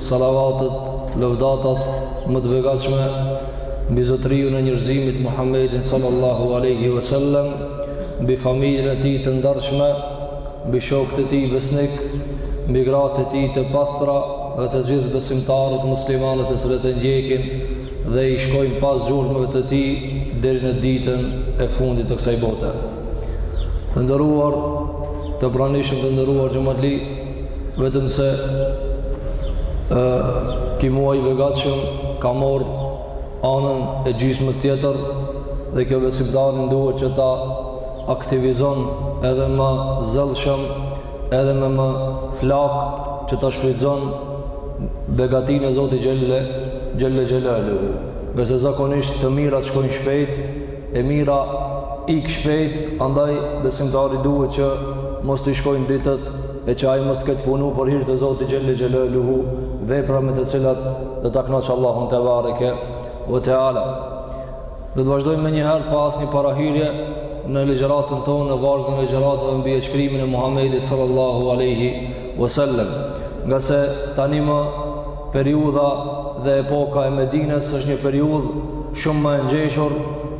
Salavatet, lëvdatat më të begatshme mbi Zotëriun e njerëzimit Muhammedin sallallahu alaihi wasallam, mbi familjen e tij të ndershme, mbi shokët e tij besnik, mbi gratë e tij të pastra dhe të gjithë besimtarët muslimanë të cilët e ndjekin dhe i shkojnë pas gjurmëve të tij deri në ditën e fundit të kësaj bote. Të nderuar, të pranishëm të nderuar xhematli, vetëm se ë ky muaj i begatshëm ka marr anën e gjysmës tjetër dhe kjo besimtarin duhet që ta aktivizon edhe më zellshëm edhe me më flakë që ta shfrytëzon begatinë e Zotit xhelle xhelle xhelaluhu ngase zakonisht të mirat shkojnë shpejt E mira ik shpejt, andaj besimtari duhet që mos t'i shkojnë ditët e që ai mos të ketë punu për hir të Zotit xhelle xhelaluhu vepra me të cilat do ta kënaqë Allahun tebareke ve teala. Do të vazhdojmë menjëherë pa asnjë parahyrje në ligjëratën tonë në vargun e ligjëratave mbi jetëshkrimin e Muhamedit sallallahu alaihi wasallam. Ngase tani më Periudha dhe epoka e Medinës është një periudhë shumë më e ngjeshur,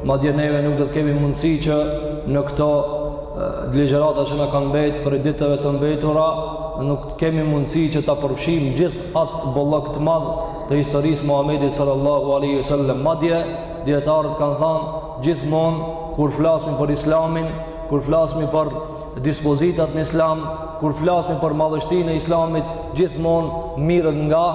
madje neve nuk do të kemi mundësi që në këto ligjërata që na kanë mbetë prej ditëve të mbetura, nuk të kemi mundësi që ta përfshijmë gjithë atë bollëk të madh të historisë Muhamedit sallallahu alaihi wasallam. Madje dijetarët kanë thënë gjithmonë kur flasim për Islamin, kur flasim për dispozitat në islam kur flasim për madhështinë e islamit gjithmonë merret nga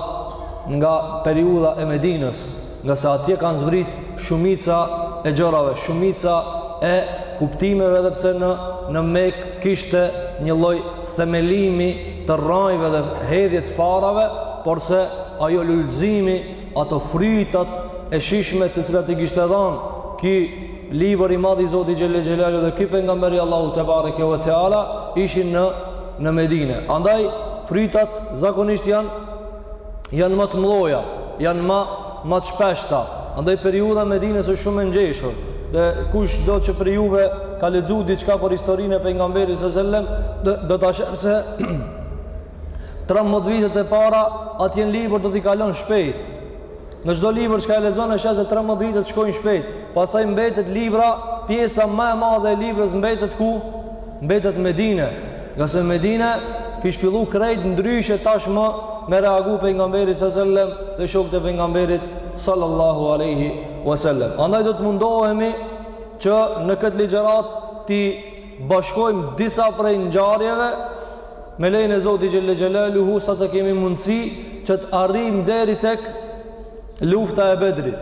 nga periudha e Medinës, ngase atje kanë zbrit shumica e gjërave, shumica e kuptimeve edhe pse në në Mekë kishte një lloj themelimi të rrajëve dhe hedhje të farave, porse ajo lulëzimi ato frytat e shijshme të cilat i kishte dhënë ky libër i madh i Zotit xhelle xhelaluhu dhe ky pejgamber i Allahut tebareke ve teala ishin në në Medinë. Andaj frytat zakonisht janë janë më të mëdha, janë më më të shpeshta. Andaj periudha e Medinës është shumë e ngjeshur. Dhe kushdo që prej juve ka lexuar diçka për historinë e pejgamberit sallallahu alajhi wasallam, do ta sheh se 13 vitet e para atje në libër do t'i kalon shpejt. Në çdo libër që e lexon e sheh se 13 vitet shkojnë shpejt. Pastaj mbetet libra, pjesa më e madhe e librës mbetet ku? Mbetet në Medinë. Ngase n'Medinë kish fillu krejt ndryshe tashmë me reagu pejgamberi sallallahu aleyhi wa sellem dhe shokët e pejgamberit sallallahu aleyhi wa sellem. Andaj do të mundohemi që në këtë ligjëratë t'i bashkojmë disa prej ngjarjeve Me lejnë e Zotit xhelle xhelaluhu sa të kemi mundësi që të arrijmë deri tek lufta e bedrit.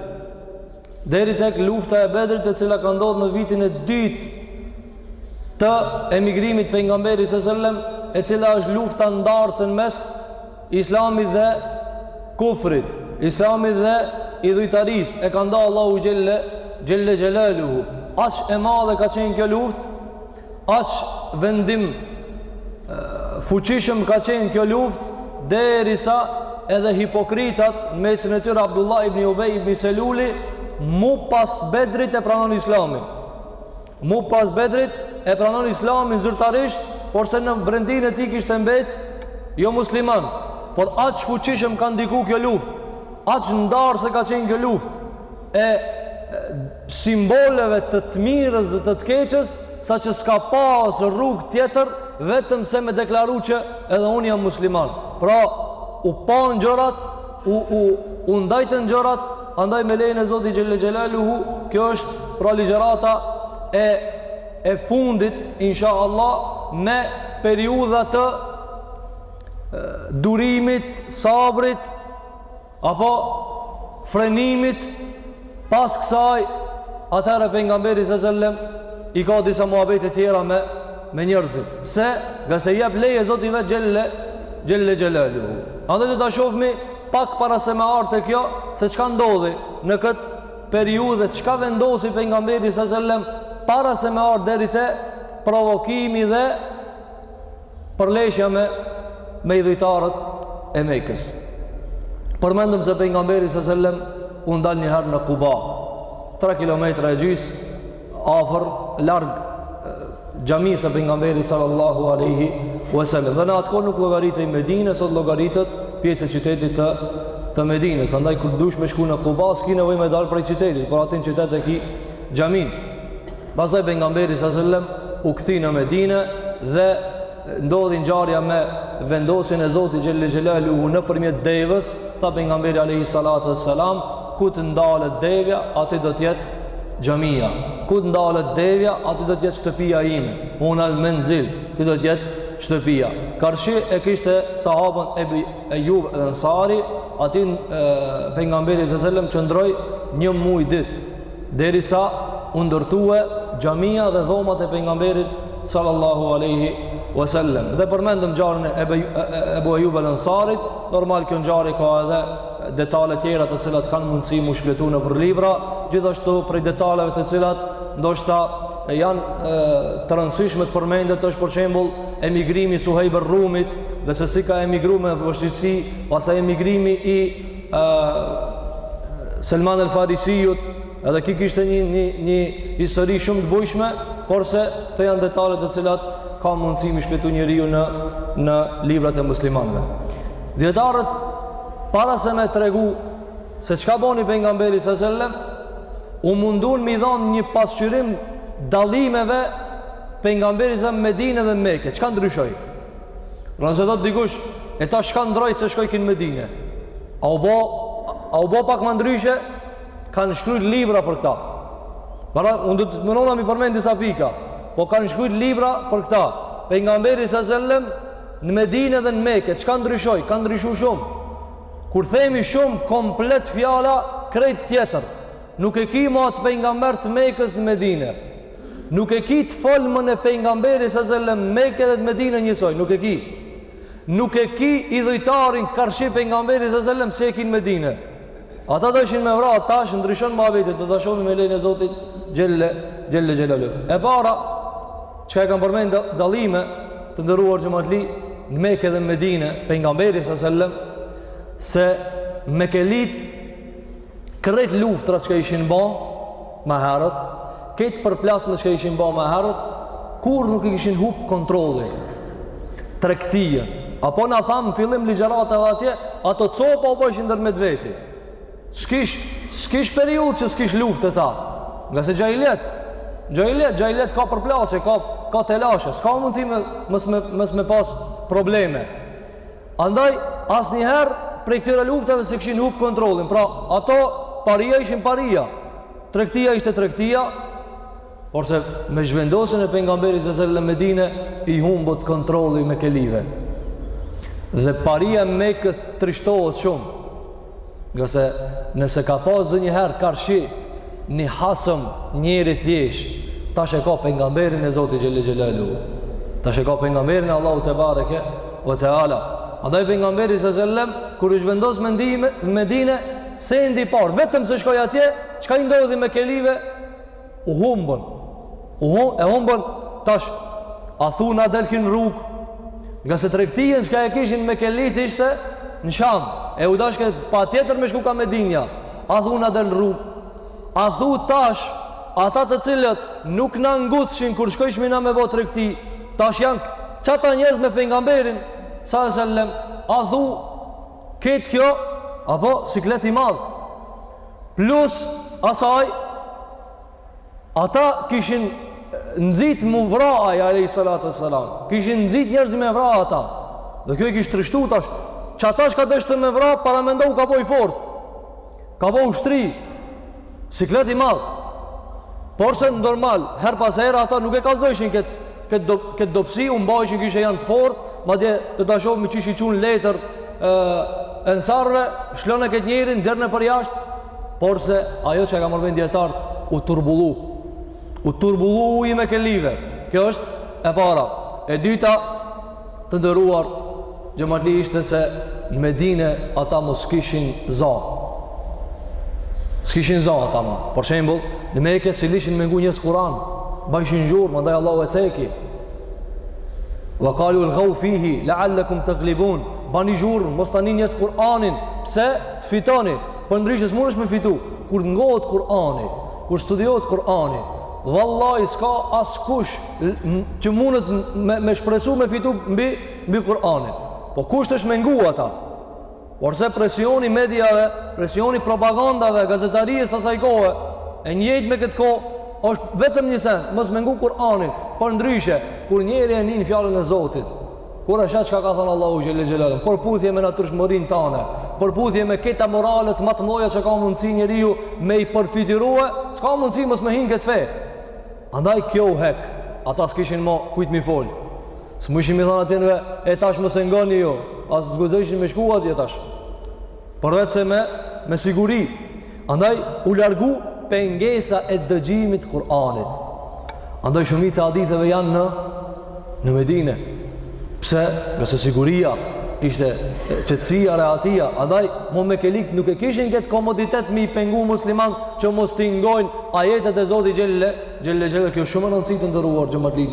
Deri tek lufta e bedrit e cila ka ndodhë në vitin e dytë të emigrimit Pejgamberit sa selem e cila është lufta ndarëse mes islamit dhe kufrit, islamit dhe idhujtarisë, e ka nda Allahu xhelle, xhelle xhelaluhu. Aq e madhe ka qenë kjo luftë, Aq vendim fuqishëm ka qenë kjo luftë derisa edhe hipokritat në mesin e tyre Abdullah ibn Ubej ibn Seluli mu pas bedrit e pranon islamin mu pas bedrit e pranon islamin zyrtarisht porse në brendinë e tij kishte mbet jo musliman por aq fuqishëm ka ndiku kjo luftë aq ndarëse ka qenë kjo luftë e simboleve të të mirës dhe të të keqes, saqë s'ka pas rrugë tjetër, vetëm se me deklaru që edhe unë jam musliman. Pra, u panë gjërat, u, u, u ndajtën gjërat, andaj me lejnë e Zotit xhelle xhelaluhu, kjo është pra ligjërata e, e fundit, insha Allah, me periudha të durimit, sabrit, apo frenimit pas kësaj atëherë pejgamberi sa selam i ka disa muhabete të tjera me me njerëzit. Pse? Nga se jep leje Zoti vet xhelle xhelle xhelaluhu. Andaj do ta shohmi pak para se me ardhë te kjo se çka ndodhi në këtë periudhë çka vendosi pejgamberi sa selam para se me ardhë deri te provokimi dhe Përleshja me me idhujtarët e Mekës. Përmendëm se pejgamberi sallallahu alajhi wasallam u ndal një herë në Kuba, 3 kilometra e gjysë afër larg xhamisë së pejgamberit sallallahu alaihi wasallam. Dhe në atë kohë nuk llogaritej Medinë, sot llogaritet pjesë e qytetit të të Medinës. Andaj kur dush me shku në Kuba, s'ki nevojë me dal prej qytetit, por aty n'qytet e ki xhaminë pastaj pejgamberi sa selam u kthi në Medinë dhe ndodhi ngjarja me vendosjen e Zotit xhelle xhelaluhu nëpërmjet devës tha pejgamberi alayhi salatu wassalam ku të ndalet devja aty do të jetë xhamia ku të ndalet devja aty do të jetë shtëpia ime huna al menzil aty do të jetë shtëpia. Karshi e kishte sahabën Ebi Ejub Ensari, aty pejgamberi sa selam qëndroi një muj ditë derisa u ndërtue xhamia dhe dhomat e pejgamberit sallallahu alaihi wasallam. Dhe përmendëm ngjarjen e Ebu Ejub el Ansarit, normal kjo ngjarje ka edhe detale tjera të cilat kanë mundësi m'u shfletu nëpër libra, gjithashtu prej detaleve të cilat ndoshta janë të rëndësishme të përmendet është për shembull emigrimi i Suhejb er Rumit dhe se si ka emigru me vështirësi, pastaj emigrimi i Selman el Farisiut, edhe kjo kishte një një një histori shumë të bujshme, porse këto janë detale të cilat ka mundësi m'i shfletu njeriu në në librat e muslimanëve. Dijetarët para se me tregu se çka boni pejgamberi sa selam u mundun m'i dhon një pasqyrim dallimeve pejgamberi Medinë dhe Mekë. Çka ndryshoi? Pra nëse thot dikush, e tash çka ndrrojti se shkoi ky n'Medine. A u bo, a u bo pak ma ndryshe, kanë shkrujt libra për këta. Pra, unë do të mundona m'i përmend disa pika, po kanë shkrujt libra për këta. Pejgamberi sa selam, në Medine dhe në Meke, çka ndryshoi, kanë ndryshu shumë. Kur themi shumë, komplet fjala, krejt tjetër. Nuk e ki ma at pejgamber të Mekës në Medine. Nuk e ki të folmën e pejgamberit sa selam në Mekë dhe në Medinë njësoj, nuk e ki. Nuk e ki idhujtarin karshi pejgamberit sa selam si e ki në Medinë. Ata dojshin me vra, tash ndryshon muhabeti, do ta shohim me lejen e Zotit xhelle xhelle xhelaluhu. E para, çka e kanë përmend dallime të nderuar xhematli në Mekë dhe në Medinë pejgamberit sa selam se mekelitë Krejt luftrat çka ishin ba ma herët, krejt përplasme çka ishin ba ma herët, kurrë nuk i kishin hup kontrollin, tregtinë. Apo na thamë, fillim ligjëratave atje, ato copa u bajshin ndërmjet veti. S'kish, s'kish periudhë që s'kish luftë te ta. Ngase xhahiljet, xhahiljet, xhahiljet ka përplasje, ka, ka telashe, s'ka mundësi me, mos me, mos me pas probleme. Andaj, asnjëherë prej këtyre luftave s'e kishin hup kontrollin. Pra, ato paria ishin paria. Tregtia ishte tregtia, porse me zhvendosjen e pejgamberit sa selam n'Medine, i humbet kontrolli mekelive. Dhe paria e Mekës trishtohet shumë. Ngase nëse ka pas ndonjëherë karshi një hasëm njeri t'thjesht, tash e ka pejgamberin e Zotit xhelle xhelaluhu. Tash e ka pejgamberin e Allahut tebareke ve teala. Andaj pejgamberi sa selam, kur është zhvendos në Medine, sendi i parë, vetëm se shkoi atje, çka i ndodhi mekelive, U humbën. U hu, e humbën. Tash a thu na delkin rrug. Nga se tregtinë që e kishin mekelitë ishte në Sham. E u dashke patjetër me shku ka Medinja. A thu na del rrug. A thu tash ata të cilët nuk na ngutshin kur shkojshim na me bo tregti, tash janë qata njerëz me pejgamberin alejhi selam. A thu krejt kjo apo siklet i madh. Plus asaj ata kishin nxit m'u vra ai alejhi salatu vesselam. Kishin nxit njerëz me vra ata. Dhe kjo i kish trishtu tash. Qat që kanë deshtë me vra, paramendo, u ka bo i fortë. Ka bo ushtri. Siklet i madh. Porse normal, herë pas here ata nuk e kallzojshin këtë Këtë do, këtë dobësi u mbajshin kishe janë të fortë, madje do ta shohim qysh i çojnë letër ensarëve, lshone këtë njeri nxirrnie përjashtë, porse ajo që e kanë përmend dijetarët u turbullu. U turbullu uji mekelive. Kjo është e para. E dyta, Të nderuar xhematli ishte se në Medine ata mo s'kishin za. S'kishin za ata ma. Për shembull, në Meke s'i lishin me ngu njerëz Kur'an, bajshin zhurmë, mandaj Allahu e ceki. Ve kalu velgau fihi, leal-lekum taglibun, bani zhurmë, mos ta nijnë njerëz Kur'anin, pse të fitoni, përndryshe s'munesh me fitu, kur të ngohet Kur'ani, kur studiohet Kur'ani, vallahi s'ka askush, që mundet me, me shpresu me fitu mbi, mbi Kur'anin. Po kusht është me ngu ata? Porse presioni i mediave, presioni i propagandave, gazetarisë s'asaj kohe, e njëjtë me këtë kohë, është vetëm një sen, mos me ngu Kur'anin, përndryshe, kur njeri e nin fjalën e Zotit, kur e sheh çka ka thënë Allahu xhele xhelaluhu, përputhje me natyrshmërinë tanë, përputhje me këto moralet ma të mdhoja që ka mundësi njeriu me i përfytyrue, s'ka mundësi mos me hi në këtë fe, Andaj kjo u hek, ata s'kishin mo kujt me i fol. S'mujshin me i thanë atyneve, e tash mos e ngoni ju, as s'guxojshin me shku atje tash. Përveçse me, me siguri. Andaj u largu pengesa e dëgjimit të Kur'anit. Andaj shumica e haditheve janë në në Medine, pse, ngase siguria ishte, qetësia, rehatia, andaj mo mekelitë nuk e kishin këtë komoditet me i pengu muslimanët që mos t'i ngojnë ajetet e Zotit xhele xhelaluhu, kjo shumë me rëndësi të nderuar xhematli,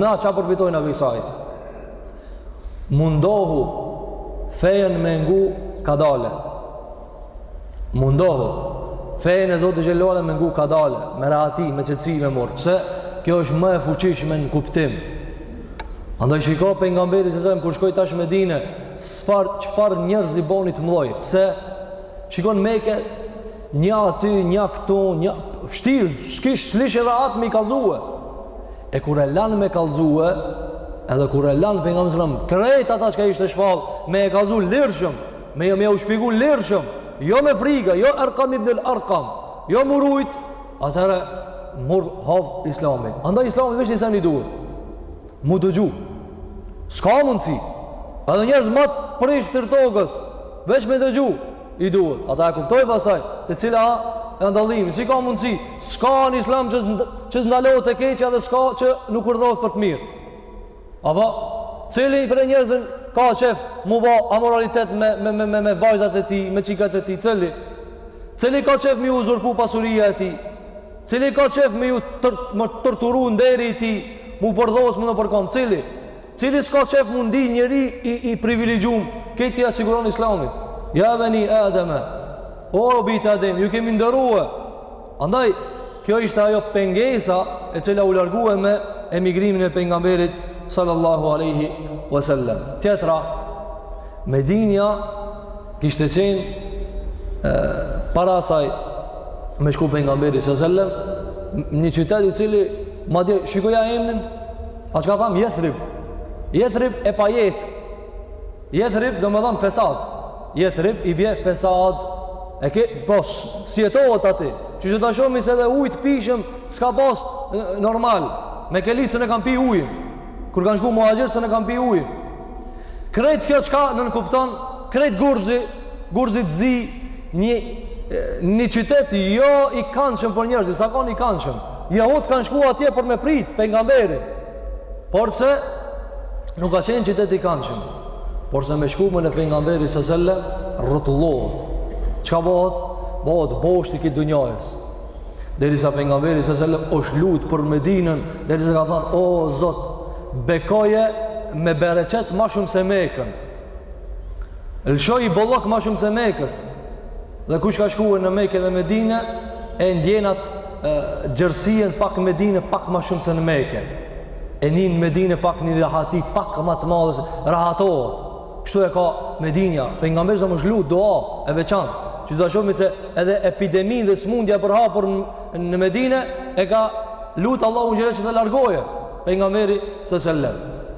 na çka përfitojmë na kësaj. Mundohu fenë me ngu kadale, Mundohu. Fenë e Zotit xhele ve ala me ngu kadale, me rahati, me qetësi me marrë. Pse? Kjo është ma e fuqishme në kuptim. Andaj shiko pejgamberi selem, kur shkoi tash Medine, çfarë, çfarë njerëzi boni të mdhoj. Pse? Shiko në Meke, nja aty, nja këtu, vshtirë, s'kish, s'lishin rahat me i kallzue. E kur e lanë me kallzue, edhe kur e lanë pejgamberin selem, krejt ata çka ishte shpallë, me e kallzu lirshëm, Me, me ju shpjegu lirshëm, jo me friga, jo Erkam ibn el Erkam, jo m'u rujt, atëherë murr hov islami. Andaj islami veç një sen i duhet. M'u dëgju. S'ka mundësi. Edhe njerëz ma të prishtit e tokës, veç me dëgju, i duhet. Ata e kuptojnë pastaj, se cila a ndalimi. Si ka mundësi, s'ka në islam që, që s'ndalohet e keqja dhe s'ka që nuk urdhërohet për të mirë. Apo cili prej njerëzve ka çef m'u ba amoralitet me me me me, me vajzat e tij, me çikat e tij, cili? Cili ka çef me ju uzurpu pasuria e tij? Cili ka çef me ju tër, me torturu nderi i tij, m'u përdhos, me nëpërkamb, cili? Cili s'ka çef m'u ndi njeri i, i privilegjum, këtë ja siguron islami. Ja beni Ademe, o bijt e Ademit, ju kemi nderue, Andaj kjo ishte ajo pengesa e cila u largua me emigrimin e pejgamberit sallallahu alaihi wasallam. Tjetra Medinja kishte qenë e, para asaj me shku pejgamberi sallallahu alaihi wasallam një qytet i cili madje shikoja emrin a çka tham Jethrib Jethrib e pa jetë Jethrib do me thanë fesad. Jethrib i bje fesad. E ke, po, s'jetohet aty. Që do ta shohim se edhe ujë të pijshëm, s'ka pas normal. Mekelitë s'un e kanë pi ujin. Kur kanë shku muhaxhirët s'un e kanë pi ujin. Krejt kjo çka nënkupton, krejt gurë zi, gurë të zi, një, një qytet jo i kanshëm për njerëzit, s'ka kanë i kanshëm. Jehudët kanë shku atje për me pritë pejgamberin. Porse nuk ka qenë qytet i kanshëm. Porse me shkumjen e pejgamberit selem, rrotullohet. Çka bëhet? Bëhet bosht i krejt dunjajës. Derisa pejgamberi selem është lutë për Medinën, derisa ka thanë, o, Zot, bekoje me bereqet ma shumë se Mekën. Lëshoji bollëk ma shumë se Mekës. Dhe kush ka shkuar në Mekë dhe Medinë, e ndjen atë gjerësinë pak në Medinë, pak ma shumë se në Mekë. E nin në Medinë pak një rahati, pak ma të madhe se rahatohet. Kështu e ka Medinja. Pejgamberi selem osht lut dua e veçantë. Që do ta shohim se edhe epideminë dhe smundja e përhapur në Medinë e ka lut Allahun xhele që ta largojë. Pejgamberi sallallahu alajhi wasallam.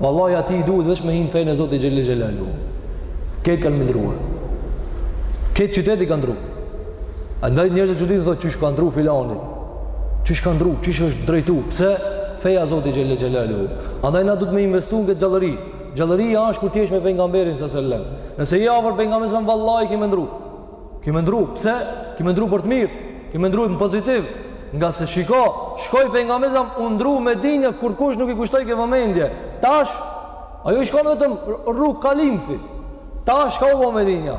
Vallahi atij i duhet veç me hi n'fenë e Zotit xhelle xhelalu. Kejt kanë me ndruar. Kejt qyteti kanë ndru. Andaj njerëzit çuditen, thotë, qysh ka ndru filani. Qysh kanë ndru, qysh është drejtu. Pse? Feja e Zotit xhelle xhelalu. Andaj na duhet me investu në këtë gjallëri. Gjallëria është kur t'jesh me pejgamberin së sellem. Nëse je afër pejgamberit së sellem, vallahi ki me ndru. Ki me ndru, pse? Ki me ndru për të mirë, ki me ndru në pozitiv, ngase shiko, shkoi pejgamberi alejhi selam, u ndru Medinja, kurkush nuk i kushtojke vëmendje, tash, ajo ish kon vetëm rrugë kalimthi, tash shka u bo Medinja,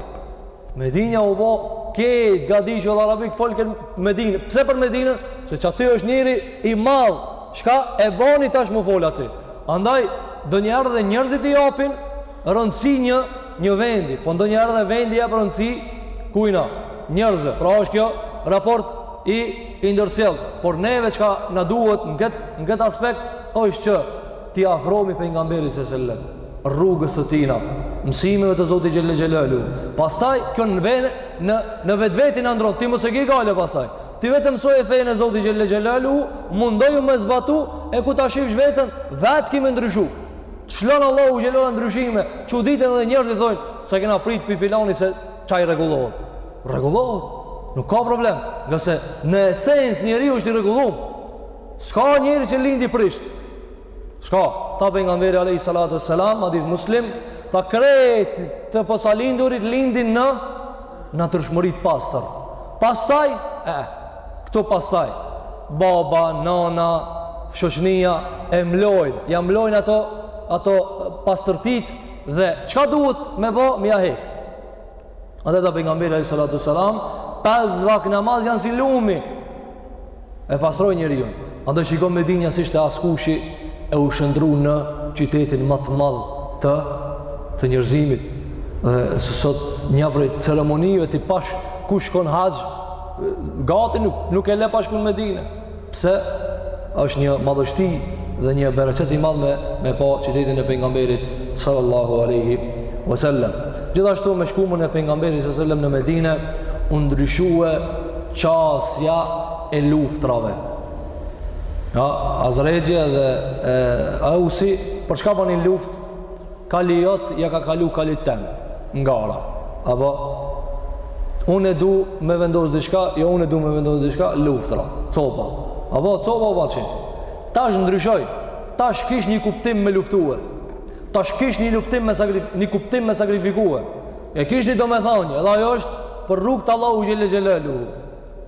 Medinja u bo, kejt gadishulli arabik folke Medinë, pse për Medinën, se qaty është njeri i madh, shka e boni tash mu fol aty, andaj, ndonjëherë edhe njerëzit i japin, rëndësi një një vendi, po ndonjëherë edhe vendi i jep rëndësi kujna, njerëzve. Pra është kjo raport i i ndërsjellë, por neve çka na duhet në këtë në këtë aspekt është që t'i afrohemi pejgamberit sallallahu alajhi wasallam, rrugës së tina, mësimeve të Zotit xhelle xhelalu. Pastaj kjo në vend në në vetvete na ndron, ti mos e ki gajle pastaj. Ti vetëm mësoje fenë e Zotit xhelle xhelalu, mundohu me e zbatu e kur ta shihsh veten, vetë ki me ndryshu. Të lshon Allahu xhelala ndryshime, çuditen edhe njerëzit thonë, s'e kena prit pi filanit se qaj rregullohet. Rregullohet. Nuk ka problem, ngase në esencë njeriu është i rregullum. S'ka njeri që lind i prisht. S'ka. Tha pejgamberi alejhi salatu selam, hadith Muslim, tha krejt të posalindurit lindin në natyrshmëri të pastër. Pastaj, e, Këto pastaj baba, nana, shoqnia e mlojnë, ia mlojnë ato ato pastërti dhe çka duhet me bo, m'ia hek. Andaj tha pejgamberi alayhi salatu sallam, pesë vakt namaz janë si lumi. E pastrojnë njeriun. Andaj shiko Medinja si ishte askushi e u shndërru në qytetin më të madh të të njerëzimit. Dhe sot një prej ceremonive ti pash kush shkon haxh gati nuk, nuk e le pa shku në Medine. Pse? është një madhështi dhe një bereqet i madhë me, me pa qytetin e pejgamberit sallallahu aleyhi wasallam. Gjithashtu me shkumën e pejgamberit së sellem në Medine, u ndryshue qasja e luftrave. Ja, Hazrexhi dhe e, Ausi, për shka banin luftë? Kali jot ia ka kalu kalit tem n'gara. Apo unë du me vendos diçka, jo unë du me vendos diçka, luftra, copa. Apo copa u bajshin. Tash ndryshoi. Tash kish një kuptim me luftue. Tash kish një luftim me sakrif një kuptim me sakrifikue. E kish një domethënie, edhe ajo është për rrugë t'Allahut xhelle xhelalu.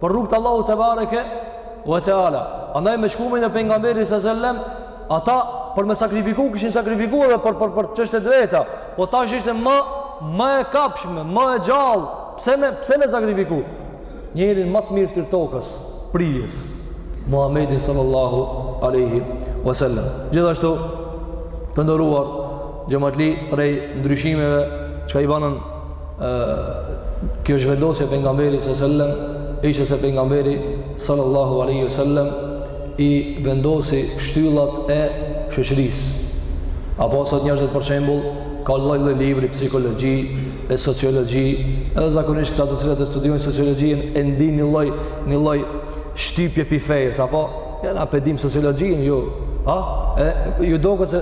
për rrugë të Allahu tebareke ve teala. Andaj me shkumjen e pejgamberit sallallahu alaihi wasallam, ata për me sakrifiku kishin sakrifiku edhe për për çështje të veta, po tash ishte më më e kapshme, më e gjallë. Pse me pse me sakrifiku? Njerin më të mirë të tokës, prijës. Muhammedin sallallahu alaihi wasallam. Gjithashtu të nderuar xhamatli prej ndryshimeve çka i bani kjo zhvendosje e pejgamberit sallallahu alaihi wasallam ishte se pejgamberi sallallahu alaihi wasallam i vendosi shtyllat e shoqërisë. Apo sot njerëzit për shembull ka lloj lloj libri psikologji e sociologji, edhe zakonisht këta të cilët e studiojnë sociologjinë e ndin një lloj një lloj shtypje pi fejes, apo jo na pe dim sociologjinë ju, a? E ju duket se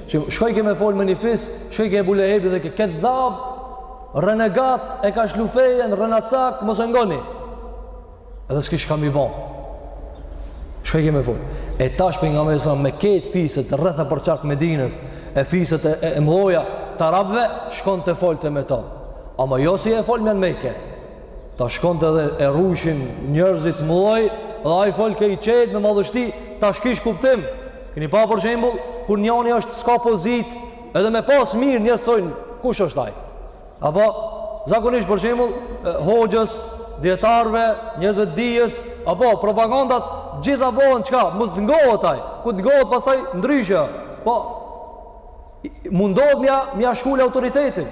që shkoj ke me fol me një fis shkoj ke Ebu Lehebi thojke ky hedhab renegat e ka lshu fejen renacak mos e ngoni edhe s'kish çka m'i bo shkoj ke me fol e tash pejgamberi me këto fiset rreth e përqark Medinës e fiset e, e, e mdhaja të arabve shkonte folte me ta ama jo si e folke në Meke Tash shkonte dhe e rrishin njerzit mbloj dhe ai folke i qetë me madhështi tash kish kuptim. Keni pa për shembul, kur njani është s'ka pozitë edhe me pas mirë njerëzt thojnë kush është ai. Apo, zakonisht për shembul, hoxhës, dijetarve, njerzve dijes, apo propagandat gjitha bohen çka, mos të ngohet ai, kur të ngohet pastaj ndryshe. Po, mundohet m'ja, m'ja shkul autoritetin.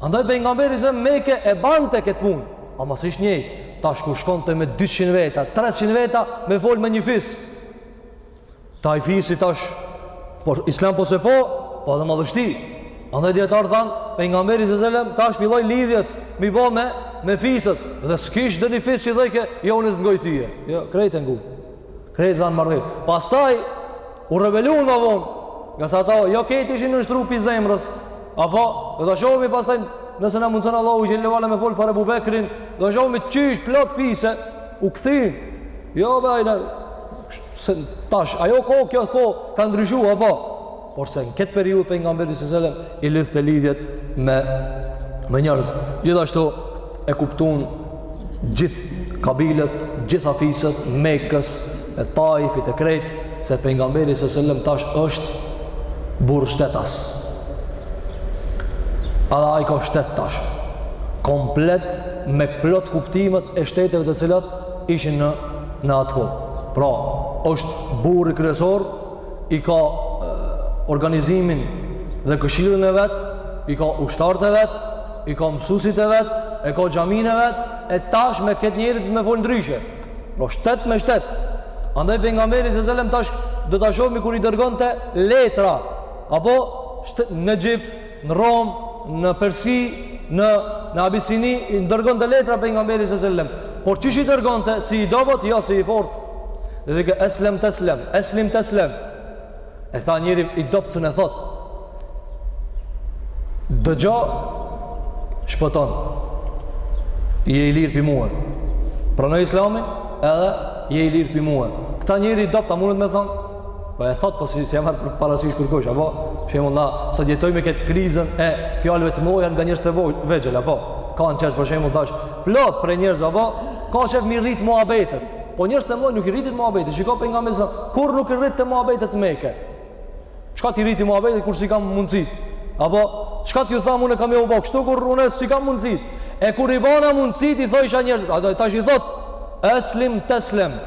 Andaj pejgamberi edhe n'Meke e bante këtë punë. Ama s'ish njëjtë, tash ku shkonte me 200 veta, 300 veta me fol me një fis, te ai fisi tash, po islam po se po, po edhe madhështi. Andaj dijetarët thanë, pejgamberi sallallahu alaihi wasallam, tash filloi lidhjet, m'i bo me, me fiset, dhe s'kish edhe një fis që thojke, jo unë s'të ngoj ty, jo, krejt e ngun. Krejt dhanë marrveshje. Pastaj, u rebelun ma vonë, ngase ata, jo krejt ishin nënshtru pi zemrës, apo, do ta shohmi pastaj, nëse na mundëson Allahu xhele ve ala me fol për Ebu Bekrin, do ta shohmi qysh plot fise, u kthyn, jo veç ajna, se, tash, ajo kohë, kjo kohë, ka ndryshu, apo, Porse në këtë periudhë pejgamberi sallallahu alajhi wasallam i lidhte lidhjet me me njerëz. Gjithashtu e kuptuan gjithë kabilet, gjitha fiset, Mekës, e Taifit e krejt, se pejgamberi sallallahu alajhi wasallam tash është burrë shtetas. Edhe ai ka shtet tash. Komplet me plot kuptimet e shteteve të cilat ishin në, në atë kohë. Pra, është burrë kryesor, i ka organizimin dhe këshillën e vet, i ka ushtarët e vet, i ka mësuesit e vet, e ka xhamin e vet, e tash me këtë njeri duhet me fol ndryshe. Po shtet me shtet. Andaj pejgamberi alejhi selam tash do ta shohim kur i dërgonte letra apo, në Egjipt, në Romë, në Persi, në në Abisini i dërgonte letra pejgamberi alejhi selam. Por qysh i dërgonte si i dobët, jo si i fortë. Dhe dhe kë eslem teslem, eslim teslem. E këta njeri i dobët s'e e thot. Dëgjo shpëton. Je i lir pi mua. Pranoje Islamin edhe je i lir pi mua. Këta njeri i dobët a mundet me thon? Po e thot po si s'e ja mar parasysh kërkosh apo shembull unë sa jetoj me këtë krizën e fjalëve të moja nga njerëz të vegjël apo kanë qejf për shembull tash plot prej njerëzve apo ka qejf mi rrit muhabetet. Po njerëz të mëdhenj nuk i rritin muhabetet. Shikoj pejgamberin sa kur nuk i rritte muhabetet me kë. Çka t'i rriti muhabetet kur s'i kam mundsi? Apo çka t'ju tham unë kam me bë kështu kur unë s'i kam mundsi? E kur i bona mundsi t'i thojsha njerëzit tash i thot eslim teslem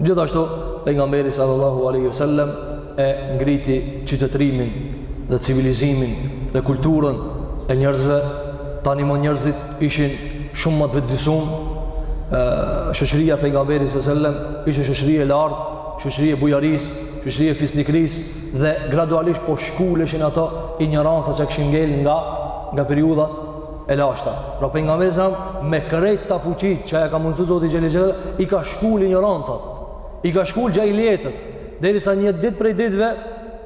Gjithashtu, pejgamberi sallallahu alaihi wasallam e ngriti qytetërimin dhe civilizimin dhe kulturën e njerëzve. Tanimë njerëzit ishin shumë më të vetëdijshëm. Shoqëria e pejgamberit sallallahu alaihi wasallam ishte shoqëri e lartë, shoqëri e bujarisë, shoqëri e fisnikërisë dhe gradualisht po shkuleshin ato injoranca që kishin ngel nga nga periudhat e lashta. Pra pejgamberi alejhi selam, me krejt ato fuqit që ja ka mundësu Zoti xhele xhele, i ka shkull injorancat, i ka shkull xhahiljetet, derisa një dit prej ditve,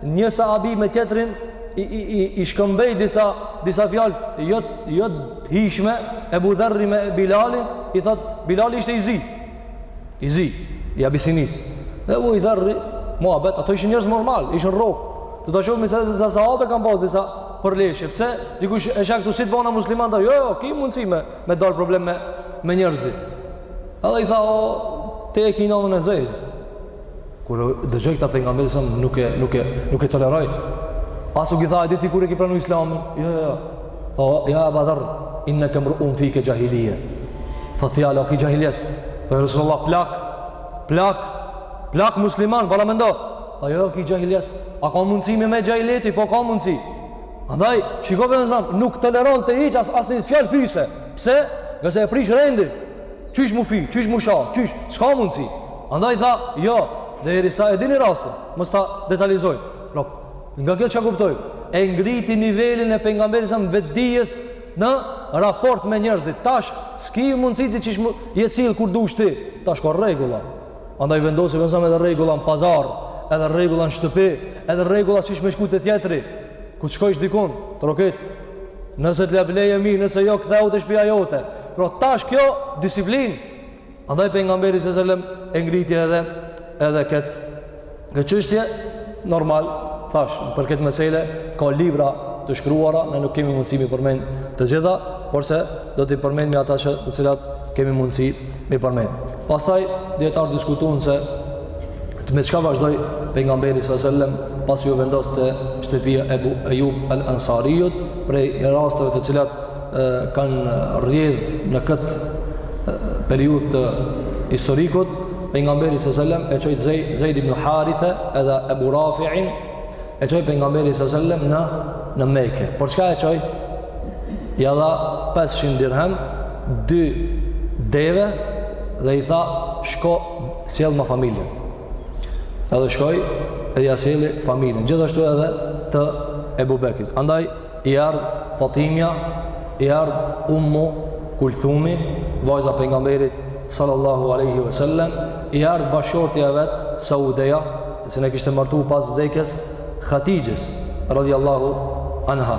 një sahabi me tjetrin, i, i, i, i shkëmbeu disa, disa fjalë të, jo të jo të hijshme, Ebu Dherri me Bilalin, i thot, Bilali ishte i zi, i zi, i Abisinis. Ebu Dherri, muhabet, ato ishin njerëz normal, ishin rok. Do ta shohim, mes disa sahabe kan pas disa përleshje. Pse, dikush e sheh që si të bona muslimanta, jo, jo, ki mundësi me, me dalë problem me, me njerëzit. Edhe i tha, o, ti e ki nënën e zezë. Kur dëgjoi këta pejgamberi sa nuk e nuk e nuk e toleroi. As nuk i tha a di ti kur e ke pranuar Islamin. Jo, jo, jo. Tha ja Abu Dharr, inneke imruun fike xhahilije. Tha ti ala ke xhahiliet. Tha Resulullah plak, plak, plak musliman, valla mendo. Tha jo ke xhahiliet. A ka mundësi me me xhahilieti? Po ka mundësi. Andaj, shiko alejhi selam, nuk toleronte hiç as, asnjë fjalë fyese. Pse? Sepse e prish rendin. Qysh m'u fy, qysh m'u sha, qysh, s'ka mundësi. Andaj tha, jo, derisa e dini rastin, mos ta detalizojmë. Pra, nga kjo çka kuptojmë, e ngriti nivelin e pejgamberi sa selam vetëdijes në raport me njerëzit. Tash, s'ki mundësi ti qysh m'u sjell kur dush ti. Tash, ka rregulla. Andaj vendosi, vendosi edhe rregulla në pazar, edhe rregulla në shtëpi, edhe rregulla qysh me shku te tjetri. kur të shkojsh dikun, trokit, nëse të jep leje mirë, nëse jo, kthehu te shpia jote. Pra tash kjo disiplinë, andaj pejgamberi sa selam e ngriti edhe, edhe këtë, këtë çështje, normal, tash, për këtë mesele, ka libra të shkruara, ne nuk kemi mundësi m'i përmend të gjitha, porse do t'i përmendmi ata që të cilat kemi mundësi m'i përmend. Pastaj dijetarët diskutun se të me çka vazhdoi pejgamberi sa selam pasi u vendos te shtëpia e Ebu Ejub al-Ansariut prej rasteve të cilat e, kanë rrjedh në këtë periudhë të historikut pejgamberi sa selam e çoi Zejd ibnu Harithe edhe Ebu Rafi'in E çoi pejgamberi sallallahu alajhi wasallam në në Mekë. Për çka e çoi? Ia dha 500 dirhem dy deve dhe i tha shko sjellma familjen. Edhe shkoi e ia sjelli familjen. Gjithashtu edhe të Ebu Bekrit. Andaj i erdh Fatimja, i erdh Ummu Kulthumi, vajza e pejgamberit sallallahu alaihi wasallam, i erdh bashkëshortja e vet Saudeja, të cilën e kishte martu pas vdekjes Hatixhes radhiyallahu anha.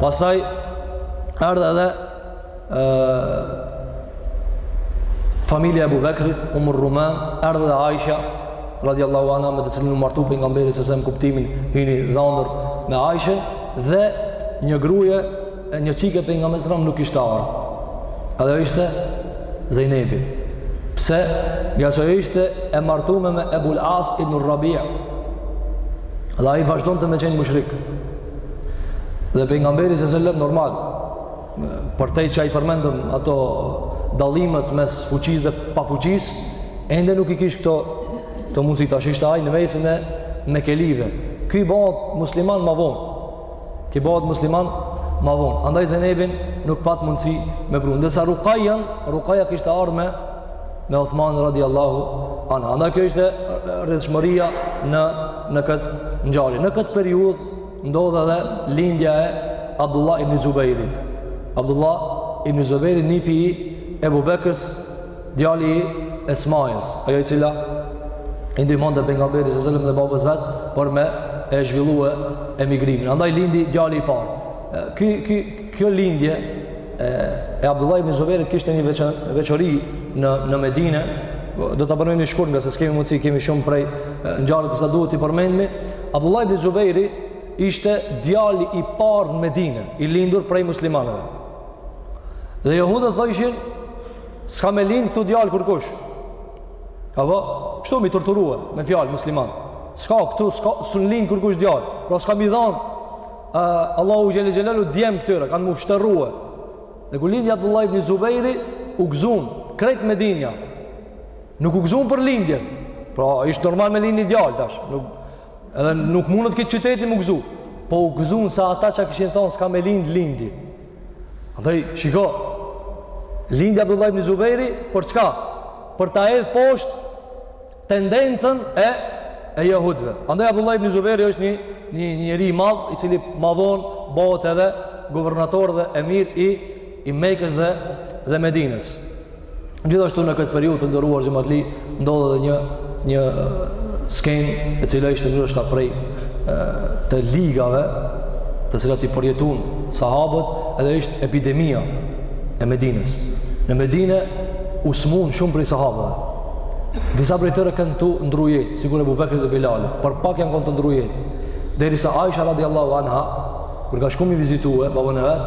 Pastaj erdhi edhe ë familja e Ebu Bekrit, Ummu Ruman, erdhi edhe Aisha radhiyallahu anha me të cilën u martu pejgamberi sa selam, kuptimin hini dhandër me Aishën dhe një gruaje E një çikë e pejgamberit sa selam nuk ishte ardhë. Edhe ishte Zejnebi. Pse? Ngaqë ishte e martume me Ebul As ibn Rabia. Dhe ai vazhdonte me qenë mushrik. Dhe pejgamberi sa selam normal. Për atë që i përmendëm ato dallimet mes fuqisë dhe pafuqisë, ende nuk i kish këto, këto mundësi, tash ishte ai në mesin e mekelive. Ky bëhet musliman ma vonë. Ky bëhet musliman ma vonë. Andaj Zejnebin nuk pat mundësi me pru. Ndërsa Rukajën, Rukaja kishte ardhë me, me Othman radiallahu anha. Andaj kjo ishte rrjedhshmëria në, në këtë ngjarje. Në këtë periudhë, ndodh edhe lindja e Abdullah ibn Zubejrit. Abdullah ibn Zubejrit, nipi i Ebu Bekër s, Djali i Esmajës, ajo e cila i ndihmonte pejgamberit sa selam dhe babës vetë, për me e zhvillue emigrimin. Andaj lindi djali i parë. Ky, ky, kjo lindje e, e Abdullah ibn Zubejrit kishte një veçan, veçori në, në Medine, do ta përmendi shkurt ngase s'kemi mundësi, kemi shumë prej ngjarjeve që duhet t'i përmendmi, Abdullah ibn Zuberi ishte djali i parë në Medine, i lindur prej muslimanëve. Dhe jehudët dhe ishin, S'ka me lind këtu djalë kurkush. Apo kështu m'i torturue, me fjalë musliman. S'ka këtu, s'ka, s'un lind kurkush djalë. Pra s'ka m'i dhanë, uh, Allahu xhele xhelaluhu djem këtyre, kanë m'u shterrue. Dhe kur lindi Abdullah ibn Zubejri, u gëzu krejt Medinja. Nuk u gëzun për lindjen. Pra, është normal me lind një djalë, tash. Nuk, Edhe nuk mundet krejt qyteti m'u gëzu, po u gëzun se ata çka kishin thonë s'ka me lindë, lindi. Andaj, shiko, lindi Abdullah ibn Zubejri, për çka? Për ta hedh poshtë tendencën e, e jehudve. Andaj, Abdullah ibn Zubejri është një, një njeri i madh, i cili ma vonë bëhet edhe guvernator dhe emir i i Mekës dhe dhe Medinës. Gjithashtu në këtë periudhë të nderuar xhamatli ndodh edhe një një skenë e cila ishte ndoshta prej të ligave të cilat i përjetuan sahabët, edhe ishte epidemia e Medinës. Në Medinë u smun shumë prej sahabëve. Disa prej tyre janë kanë tu ndrru jetë, sikur Ebu Bekri dhe Bilali, për pak janë kanë tu ndrru jetë. Derisa Aisha radiallahu anha Kur ka shku me vizitue babën e vet,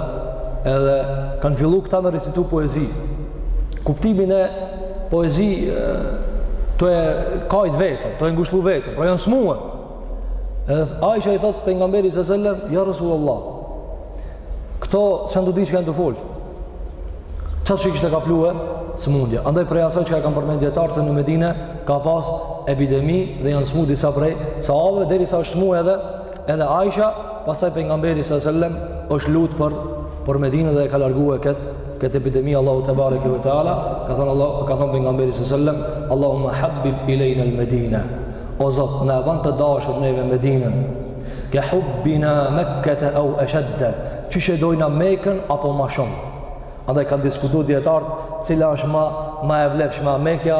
edhe kanë fillu këta me recitu poezi. Kuptimin e poezisë tu e kajt veten, tu e ngushllu veten, pra janë smu. Edhe Aisha i thotë pejgamberit sa selam, ja Resulullah, këta s'janë tu dit çka janë tu fol. Qaq që i kishte kaplue sëmundja. Andaj prej asaj që e kanë përmend dijetarët, se në Medine ka pas epidemi dhe janë smu disa prej sahabëve, derisa është smu edhe Edhe Aisha, pastaj pejgamberi sa selam është lut për për Medinën dhe e ka larguar kët kët epidemi Allahu tebareke ve teala, ka thënë Allah, ka thënë pejgamberi sa selam, Allahumma habbib ilayna al-Medina. O Zot, na e ban të dashur neve Medinën. Kehubbina Mekkete au eshedde, si që e dojna Mekën apo ma shumë. Andaj kanë diskutu dijetarët cila është ma, ma e vlefshme, a Meka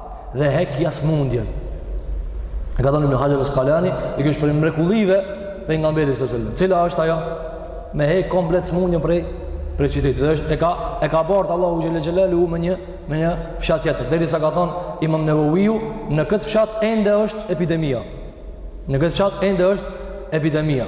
dhe hekja smundjen. E ka thënë Ibn Hajar al-Asqalani, qi kjo është prej mrekullive pejgamberit sallallahu alajhi wasallam. Cila është ajo? Me hek komplet smundjen prej prej qytetit. Dhe është e ka e ka bartë Allahu xhele xhelaluhu me një me një fshat tjetër. Derisa ka thon Imam Neveviu, në këtë fshat ende është epidemia. Në këtë fshat ende është epidemia.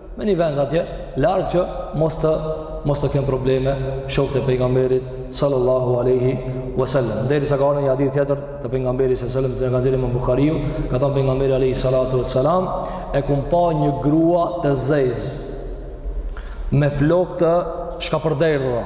Me një vend atje, larg që mos të, mos të kemë probleme shokët e pejgamberit sallallahu aleyhi wasallam. Deri sa ka edhe një hadith tjetër të pejgamberit sallallahu aleyhi wasallam, se e ka nxjerr imam Buhariu, ka thanë pejgamberi aleyhi salatu wasallam, e kam pa një grua të zezë, me flokë të shka përderdhura,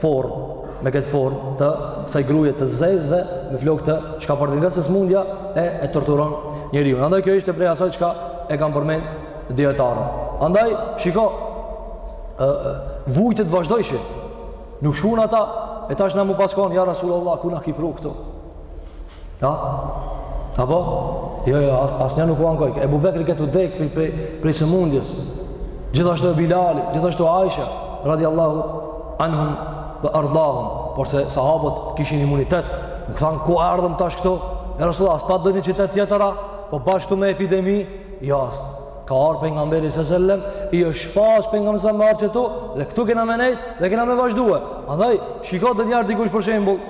formë, me këtë formë të kësaj gruje të zezë dhe me flokë të shkapërderdhura se smundja e, e torturon njeriun. Andaj kjo ishte prej asaj çka e kam përmend dijetarët. Andaj, shiko, e, e, vujtjet vazhdojshin, nuk shkun ata, e tash na m'u paskan, ja Rasulullah, ku na ki pru këtu? Ja? Apo? Jo, jo, as, as një nuk u ankoj. Ebu Bekri këtë u dek prej, prej, prej sëmundjes. Gjithashtu e Bilali, gjithashtu Aisha, radi Allahu, anhum ue erdahum. Porse sahabët kishin imunitet, nuk thanë ku ardhëm tash këtu, ja Resulullah, s'pa dojmë një qytet tjetër, po bash këtu me epidemi, jas, ka ardhë pejgamberi salla sellem, i është fasë pejgamberit me ardhë qëtu, dhe këtu kena me nejtë, dhe kena me vazhdue. Andaj, shiko dhe njarë dikush për shembul,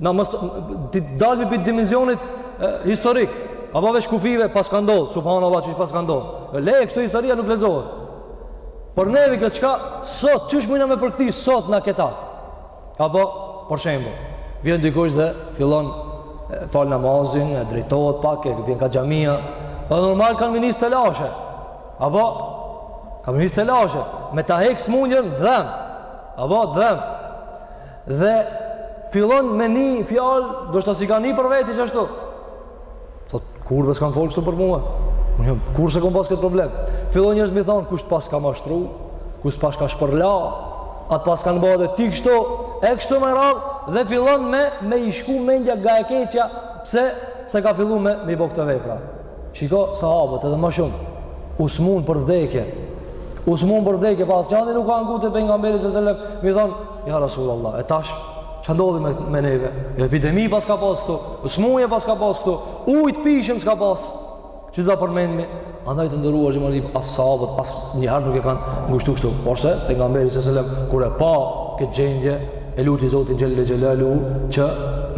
Na mos ti dalmi pi dimensionit historik. Apo veç kufive pas ka ndodh, subhanallahu qysh pas ka ndodh. Le kështu historia nuk lexohet. Por neve këtë çka sot qysh mundna me përkthi sot na këta. Apo për shembull, vjen dikush dhe fillon fal namazin, e drejtohet pak, e vjen ka xhamia, dhe normal kanë me nis telashe. Apo, kanë me nis telashe. Me ta hekë smundjën, dhem. Apo, dhem. Dhe fillon me një fjalë, ndoshta si ka një përvetim qashtu. Thot, kurrë be s'kanë folë kështu për mue? Unë jam, kurrë s'e kom pas këtë problem? Fillon njërës me i thanë, kush t'paska mashtru, kush t'paska shpërla, a t'paskan bërë edhe ti kështu, e kështu me radhë, dhe fillon me, me i shku mendja nga e keqja, pse, pse ka fillu me, me i bo këto vepra. Shiko sahabët edhe më shumë u smun për vdekje. U smun për vdekje, po asnjani nuk u anku te pejgamberi salla sellem, me i thanë, ja Rasulullah, e tash, ça ndodhi me, me neve? E epidemi paska pas këtu, smundje paska pas këtu, ujë t'pishëm s'ka pas, që të da përmenmi? Andaj të nderuar që më rrib, as sahabët, asnjëherë nuk e kanë ngushtu kështu. Porse, pejgamberi salla sellem, kur e pa këtë gjendje, e luti Zotin xhele xhelaluhu që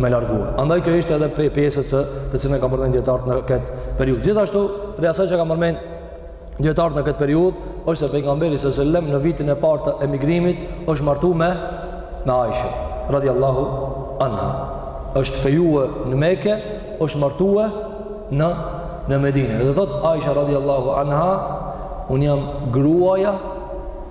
me largue. Andaj kjo ishte edhe pi pjesës së të cilën e kanë përmen dijetarët në këtë periudhë. Gjithashtu, prej asaj që kanë përmen dijetarët në këtë periudhë, është se pejgamberi salla sellem në vitin e parë të emigrimit është martu me me Aisha, radiallahu anha. është fejue në Meke, është martue në, në Medine. Dhe thot Aisha, radiallahu anha, unë jam gruaja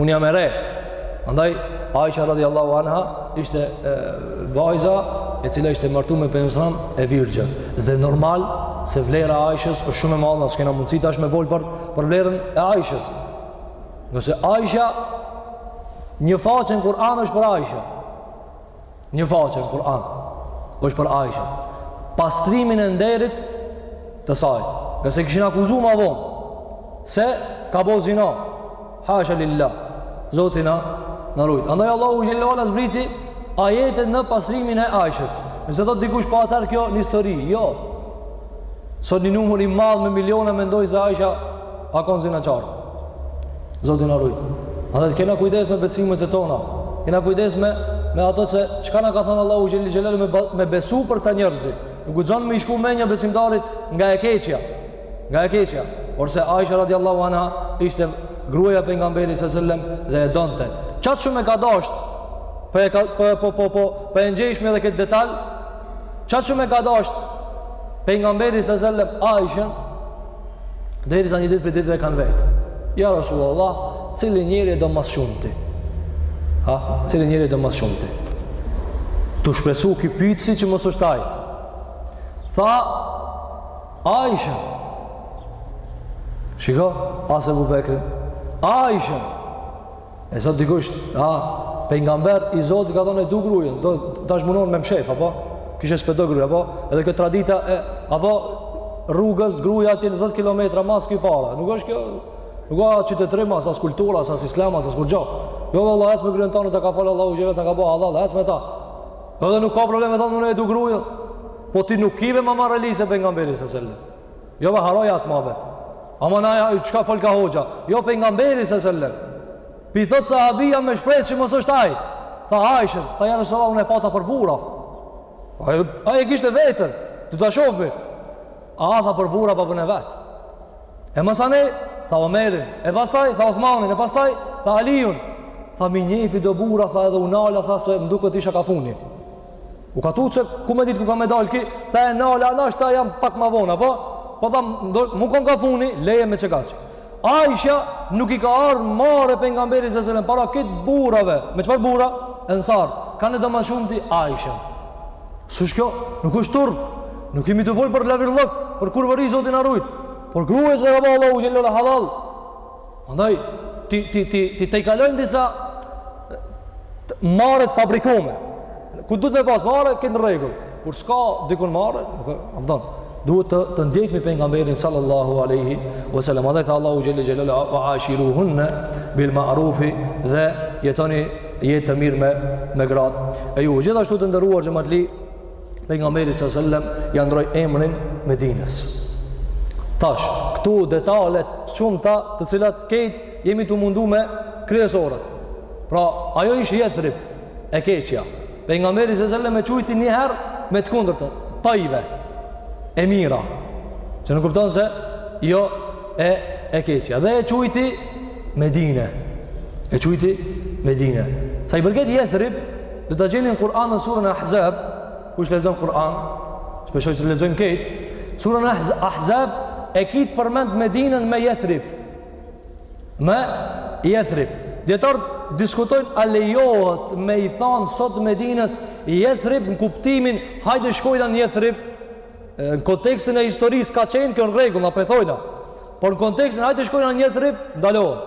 Unë jam e re. Andaj, Aisha radiallahu anha ishte vajza e cila ishte martu me pejgamberin e virgjën. Dhe normal se vlera e Aishës është shumë e madhë, na s'kena mundësi tash me fol për, për vlerën e Aishës. Nëse Aisha, një faqe n'Kur'an është për Aisha. Një faqe në Kur'an është për Aisha. Pastrimin e nderit të saj. Ngase e kishin akuzu ma vonë. Se ka bo zina. Hasha lillah. Zoti na rujt. Andaj Allahu xhele ala zbriti ajetet në pastrimin e Aishës. Nëse thotë dikush po atëherë kjo në histori. Jo. Sot një numër i madhë me miliona mendojnë se Aisha a kon zinaqare. Zoti na rujt. Andaj të kena kujdes me besimet e tona. Kena kujdes me, me ato se çka na ka thënë Allahu azze ve xhel me, me besu për këta njerëz. Nuk guxon me i shku mendja besimtarit nga e keqja. Nga e keqja. Por se Aisha radiallahu anha ishte gruja e pejgamberit alejhi selam dhe e donte. Qaq shumë e ka dasht po e, po, po, po, po, po e ndëgjojshmi edhe këtë detal, qaq shumë e ka dasht pejgamberi alejhi selam Aishen Derisa një ditë prej ditëve e kanë vet. Ja Rasul Allah, cilin njeri e do ma s'shumti Ha, cilin njeri e do ma s'shumti? Tu shpresu ky pytësi që mos është ai. Tha, Aishen, shiko, as Ebu Bekri, Aishen, E sot dikush, ha, pejgamberi i Zotit ka thonë e du grujën, do tash mundon me mshef apo? Kishe s'po e do gruja apo? Edhe kjo tradita e apo rrugës gruja aty në 10 kilometra mas, ky para. Nuk është kjo Nuk është qytetërim, as as kultura, as as islam, as as kurgjo. Jo valla, hec me gruan tonde ta ka fal Allahu azze ve xhel ta ka bo hallall, hec me ta. Edhe nuk ka problem me thonë unë e du gruën. Po ti nuk ki ve ma marre ti se pejgamberi sallallahu alajhi wasallam. Jo po e harroj atë ma be. Ama na ja, çka folka hoxha? Jo pejgamberi alejhi selam. Po i thot sahabi ai me shpresë që mos është ai. Tha ajshën, tha ja Resulallah unë e pata për burra. A e, a e kishtë vetën, do ta shohim. A a tha për burra babën e vet. E masanej, tha Omerin, e pastaj, tha Othmanin, e pastaj, tha Alijun. Tha m'i njehi do burra, tha edhe u nala, tha se m'u duk isha kah funi. U ka tut se ku me ditë ku ka me dalë ky, tha u nala, nashta jam pak ma vona, po? Po tha, me kon kah funi, leje me qekaq. Aisha nuk i ka ardhë marre pejgamberit alejhi selam para kët burrave, me çfarë burra? Ensar, kan e do ma shumti Aisha. S'osht kjo, nuk është turp, nuk jemi tu fol për lavirllëk, për kurvëri Zoti na rujt, por gru që e ka ba Allahu xhele ala hallall, Andaj, t'i, t'i, t'i, t'i tejkalojmë disa marre t'fabrikume. Ku duhet me pas marre, kejt në rregull. Kur s'ka dikun marre, me thonë, duhet të, të ndjekmi pejgamberin sallallahu alejhi ve sellem. Andaj, tha Allahu xhele xhele, ue ashiruhunne bil marufi, dhe jetoni jetë të mirë me, me gratë. E ju, gjithashtu të nderuar xhematli, Pejgamberi sallallahu alejhi ve sellem ja ndroi emrin Medinës. Tash, këtu detale të shumta të cilat kejt jemi tu u mundu me kryesoret. Pra, ajo ishte jethrib e keqja. Pejgamberi sallallahu alejhi ve sellem e qujti njëherë me të kundërtën, Tajbe, e mira. Që nënkupton se, jo e, e keqja. Dhe e qujti Medine. E qujti Medine. Sa i përket jethrib, Do ta gjeni në Kur'an në suren el Ahzab, kush lexon Kur'an, shpresoj që lexojnë kejt, suren el Ahzab e ki të përmend Medinën me jethrib. Me jethrib. Djetarë diskutojnë a lejohet me i thanë sot Medinës jethrib në kuptimin hajde shkojna në jethrib. Në kontekstin e historisë ka qenë kjo në rregull, na pe thojna. Por në kontekstin hajde shkojna në jethrib, ndalohet.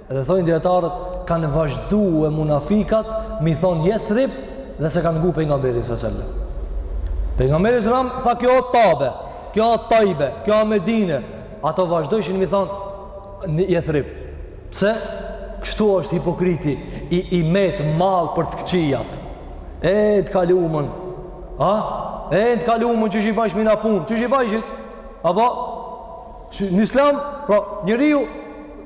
Dhe thojnë djetarët, kanë vazhdue munafikat m'i thonë jethrib, dhe s'e kanë ngu pejgamberin sallallahu alejhi ve sellem. Pejgamberi sallallahu alejhi ve sellem tha kjo o Tabe, kjo o Tajbe, kjo o Medine, ato vazhdojshin m'i thonë jethrib. Pse? Kështu është hipokriti, i, i met mall për të këqijat. E n'të kalumen, a? E n'të kalumen qysh i bajshmi na punë, qysh i bajshit? Apo, në islam, pra, njeriu,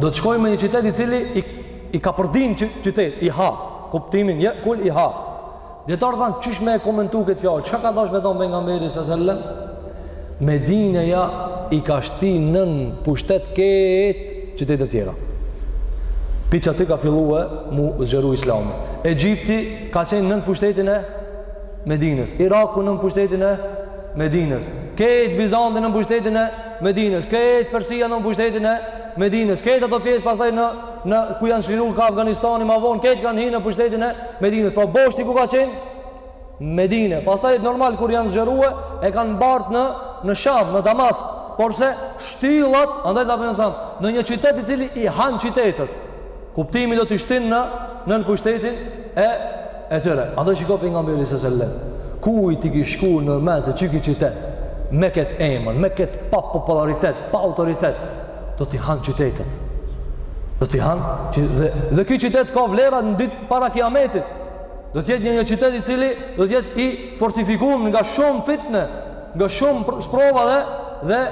Do të shkojmë në një qytet i cili i, i kapërdin qy, qytet, i ha, kuptimin, jekul, i ha. Djetarë thanë, qysh me e komentu këtë fjalë, çka ka dash me thonë pejgamberi sallallahu alejhi ve sellem? Medineja i ka shti nën pushtet kejt qytetet tjera. Pi qaty ka fillue m'u zgjeru islami. Egjipti ka qenë nën pushtetin e Medinës. Iraku nën pushtetin e Medinës. Kejt Bizanti nën pushtetin e Medinës, kejt Persia nën pushtetin e Medinës, kejt ato pjesë pastaj në në ku janë çliru ka Afganistani ma vonë, kejt kanë hi në pushtetin e Medinës. Po boshti ku ka qenë? Medine. Pastaj normal kur janë zgjerue e kanë mbart në në Sham, në Damask. Porse shtyllat, andaj tha pejgamberi sallallahu alejhi ve sellem, në një qytet i cili i han qytetet. Kuptimi do t'i shtin në nën pushtetin e e tyre. Andaj shiko pejgamberi sallallahu alejhi ve sellem. Kujt i kish shku në men se qiky qytet me kët emër, me kët pa popularitet, pa autoritet, do t'i han qytetet. Do t'i han dhe dhe ky qytet ka vlera në ditë para kiametit. Do të jetë një, një qytet i cili do të jetë i fortifikum nga shumë fitne, nga shumë sprova dhe dhe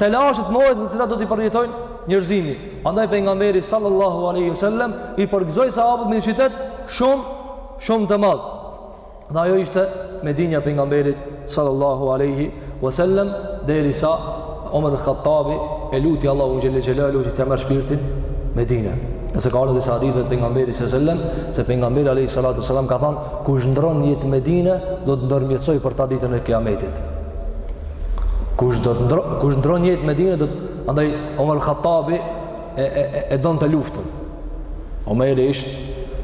telashet, moret të cilat do t'i përjetojnë njerëzimi. Andaj pejgamberi sallallahu alaihi wasallam i përgëzoi sahabët me një qytet shumë shumë të madh. Dhe ajo ishte Medinja e pejgamberit sallallahu alaihi wasallam derisa Omer ibn Hatabi e luti Allahun xhelle xhelalu që t'ia merr shpirtin Medine. Nëse ka ardhur disa hadithe të pejgamberit sallallahu alaihi wasallam se pejgamberi alaihi salatu wasallam ka thanë kush ndron jetë Medine do të ndërmjetësoj për ta ditën e Kiametit. Kush do të ndro, kush ndron jetë Medine do të andaj Omer Hatabi e e e, e donte luftën. Omeri ishte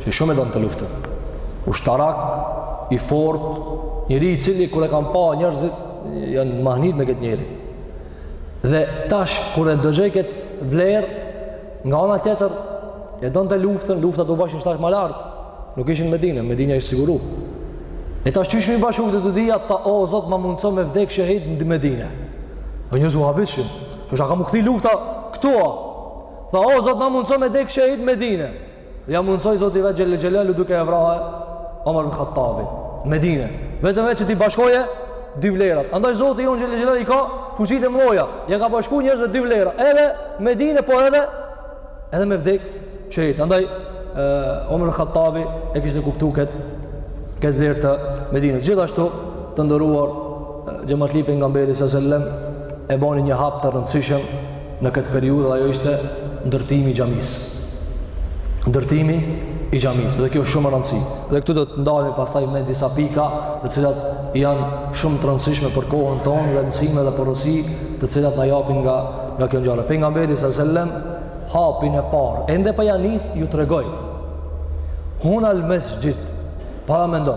që shumë e donte luftën. Ushtarak i fortë, njeri i cili kur e kanë pa njerëzit janë mahnit me këtë njeri. Dhe tash kur e ndëgjoi këtë vlerë Nga ana tjetër, e donte luftën, luftat u bajshin tash ma larg, nuk ishin Medine, Medina ishte siguru. E tash qysh m'i bashku këto të dyja, tha o, oh, Zot, ma mundëso me vdekë shehid në Medine. Dhe njerëzit u habitshin, qysh, a ka m'u kthy lufta këtu a, tha o, oh, Zot, ma mundëso me vdekë shehid Medine. Dhe ja mundësoi Zoti vetë xhelle xhelalu duke e vra Omer ibn Hatabi, Medine. Vetëm e vetëm që t'i bashkojë dy vlerat. Andaj Zoti jonë xhelle xhelalu i ka fuqitë e mëdhaja. Ja ka bashku njerëzve dy vlera. Edhe Medine, po edhe, edhe me vdek shehid. Andaj, uh, Omer ibn Hatabi e kishte kuptu këtë, këtë vlerë të Medinës. Gjithashtu të nderuar xhematli, pejgamberi sallallahu alaihi wasallam e bani një hap të rëndësishëm Në këtë periudhë ajo ishte ndërtimi i xhamisë. Ndërtimi i xhamisë dhe kjo është shumë e rëndësishme. Dhe këtu do të ndalemi pastaj me disa pika, të cilat janë shumë të rëndësishme për kohën tonë dhe mësime dhe porosi, të cilat na japin nga nga kjo ngjarje. Pejgamberi sallallahu alaihi wasallam hapin e parë, ende pa ja nis ju tregoi. Huna el mesxhid, paramendo.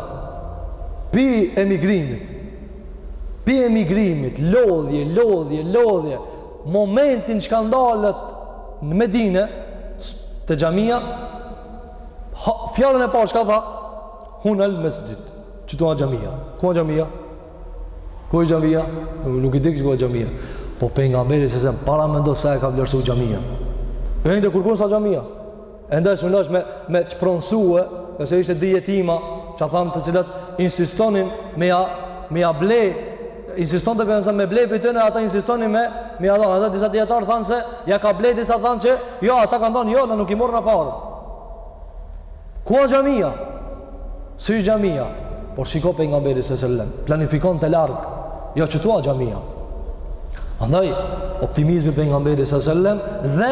Pi emigrimit. Pi emigrimit, lodhje, lodhje, lodhje, momentin që ka ndalët në Medine, të gjamia, fjallën e parë që ka tha, hunë el mesgjit, që tu a gjamia, ku a gjamia, ku e gjamia, nuk i dikë që ku a gjamia, po për nga meri se zemë, para me ndo se e ka vlerësu gjamia, për nga meri se zemë, para me ndo se e ka vlerësu gjamia, E ndaj sundosh me, me të pronsue, nëse ishte dy jetima, që a thamë të cilët insistonin me ja, me ja ble, insistonte pejgamberi me ble prej tyne, ata insistonin me, me ja dhanë. Edhe disa dijetarë thanë se, ja ka ble, disa thanë që, jo, ata kanë thanë, jo, ne nuk i marrim paret. Ku a xhamia? S'ish xhamia. Por shiko pejgamberi sallallahu alaihi wasallam, planifikonte larg, jo qitu a xhamia. Andaj, optimizmi i pejgamberit sallallahu alaihi wasallam, dhe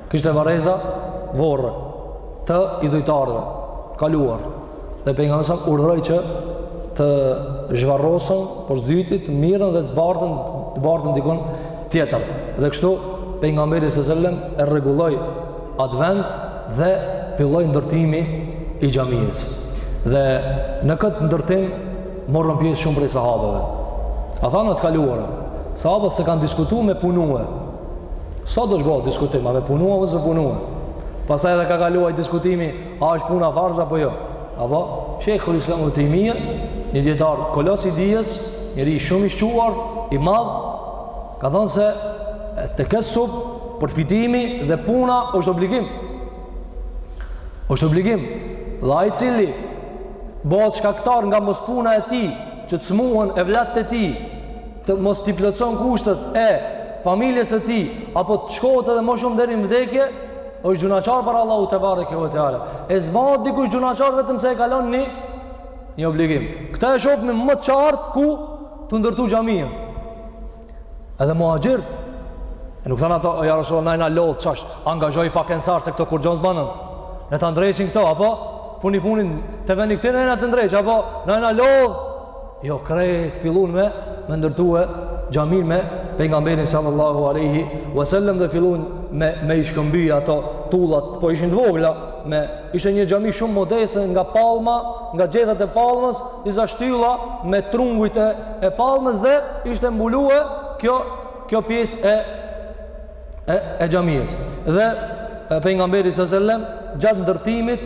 Kishte varreza vorre të idhujtarëve t'kaluar. Dhe pejgamberi sa urdhëroi që të zhvarrosen për s'dyti të mirren dhe të barten të barten dikun tjetër. Dhe kështu pejgamberi sa selam e rregulloi atë vend dhe filloi ndërtimi i xhamisë. Dhe në këtë ndërtim morën pjesë shumë prej sahabëve. Ata në të kaluarën, sahabët s'e kanë diskutu a me punue, Sot është bëhet diskutim, a me punu a mos me punue? Pastaj edhe ka kaluar diskutimi, a është puna farz apo jo? Apo Shejhul Islam ibn Tejmije, një dijetar kolos i dijes, njeri shumë i shquar, i madh, ka thënë se tekessub përfitimi dhe puna është obligim. Është obligim. Dhe ai cili bëhet shkaktar nga mospuna e tij, që të smuhen evlatët e tij, të mos t'i plotëson kushtet e familjes së tij apo të shkohet edhe më shumë deri në vdekje, është gjynahqar para Allahut tebareke ve teala. E s'bahet dikush gjynahqar vetëm se e kalon një një obligim. Këtë e shohim më qartë kur tu ndërtu xhaminë. Edhe muhaxhirët nuk thanë ato, ja Resulallah, na jena lodhë, qash, angazhoji pak ensarët, se këto kurgjo s'bajnë. Le ta ndreqin këto, apo? Funi funit, te veni këtyne, najna të ndreqin, apo? Na jena lodhë, Jo krejt fillun me me ndërtue xhamin me pejgamberin sallallahu alaihi wasallam dhe fillun me me i shkëmby ato tullat, po ishin të vogla me ishte një xhami shumë modeste nga palma, nga gjethet e palmës, disa shtylla me trungujt e, e palmës dhe ishte mbulue kjo kjo pjesë e e, e xhamisë. Dhe pejgamberi sallallahu alaihi wasallam gjatë ndërtimit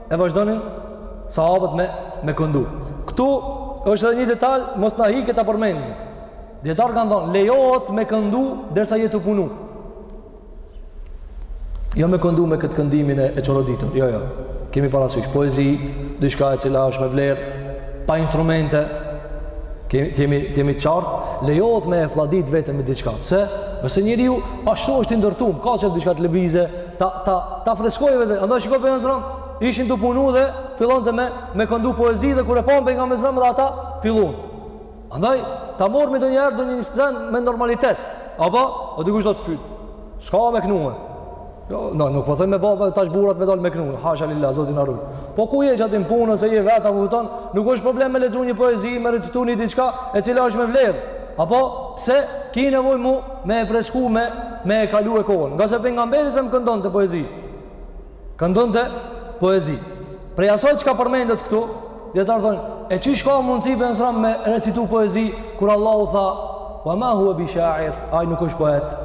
E vazhdonin sahabët me me këndu. Ktu është edhe një detaj, mos na hikë, ta përmendim. Dijetarët kanë thonë, lejohet me këndu derisa je tu punu. Jo me këndu me këtë këndimin e, e çoroditur. Jo, jo. Kemi parasysh poezi, diçka e cila është me vlerë pa instrumente. Të jemi qartë, lejohet me e flladit veten me diçka. Pse? Sepse njeriu ashtu është i ndërtuar, ka qef diçka të lëvizë, Ta, ta, ta freskojë veten, andaj shiko pejgamberi selam, ishin tu punu dhe fillonte me, me këndu poezi dhe kur e panë pejgamberin selam dhe ata fillun. Andaj, ta morë me do njerë dhe një një sëtëren me normalitet. Apo, o dikush thot, s'ka me knue. Jo, no, nuk po themi me u ba tash burrat me dal me knue. Hasha lilla, Zoti na ru. Po kur je qaty në punë, je vetë, apo këton, nuk është problem me lexu një poezi, me recitu një diçka, e cila është me vlerë. Apo, pse, ki nevoj mu, me e fresku me, me e kalue kohën ngase pejgamberi selem këndonte poezi këndonte poezi prej asaj çka përmendet këtu dijetarët thonë e qysh ka mundësi pejgamberi selem me recitu poezi kur Allahu tha wa ma huwe bi shair ai nuk është poet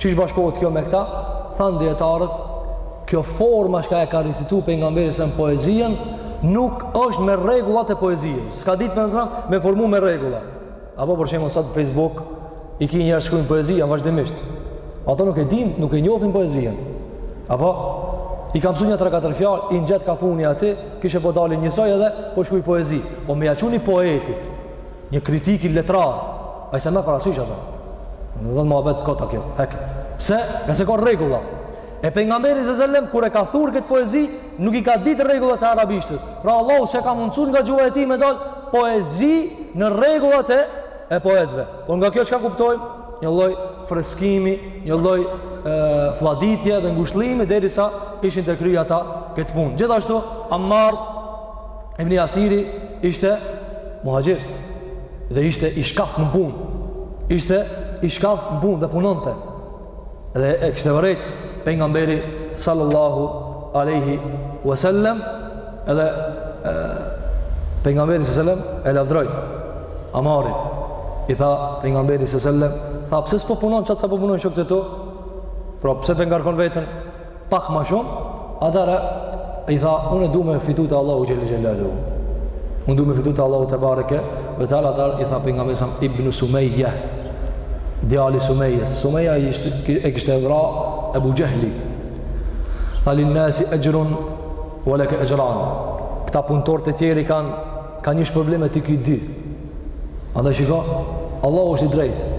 qysh bashkohet kjo me këta thanë dijetarët kjo forma çka e ka recitu pejgamberi selem poezinë nuk është me rregullat e poezisë s'ka ditë pejgamberi selem me formu me rregulla Apo për shembull sot Facebook i ki njerëz shkruajnë poezi janë vazhdimisht. Ato nuk e dinë, nuk e njohin poezinë. Apo i ka mësu nja tre katër fjalë, i ngjet ka funi aty, kishe po dalin njësoj edhe po shkruaj poezi. Po me ja çu ni poetit, një kritik i letrar. Ai s'e merr parasysh ato. Thotë muhabet kot a kjo. Hek. Pse? Ngase ka rregulla. E pejgamberi sallallahu alajhi wasallam kur e ka thurë këtë poezi, Nuk i ka ditë rregullat e arabishtës. Pra Allahu s'e ka mundsuar nga gjuha e tij me dal poezi në rregullat e e poetëve. Por nga kjo çka kuptojmë? Një lloj freskimi, një lloj fladitje dhe ngushëllimi derisa ishin tu e kry ata këtë punë. Gjithashtu Ammar ibn Yasiri ishte muhaxhir dhe ishte i shkathtë në punë. Ishte i shkathtë në punë dhe punonte. dhe e kishte vërejt pejgamberi sallallahu aleyhi wasallam edhe e, pejgamberi sallam e lavdroi Ammarin i tha pejgamberi sallam tha pse s'po punon qaq sa po punojnë shokët e tu pra pse po e ngarkon veten pak ma shumë, atëherë i tha, unë e du me fitu te Allahu xhele xhelaluhu. Unë du me fitu te Allahu tebareke ve teala, atëherë i tha pejgamberi selam Ibnu Sumeje, djali Sumejes. Sumeja e kishte vra Ebu Xhehli. Tha lin-nasi exhrun, ue leke exhran. Këta punëtorët tjerë kanë, ka një shpërblim e ti ki dy. Andaj shiko, Allahu është i drejtë.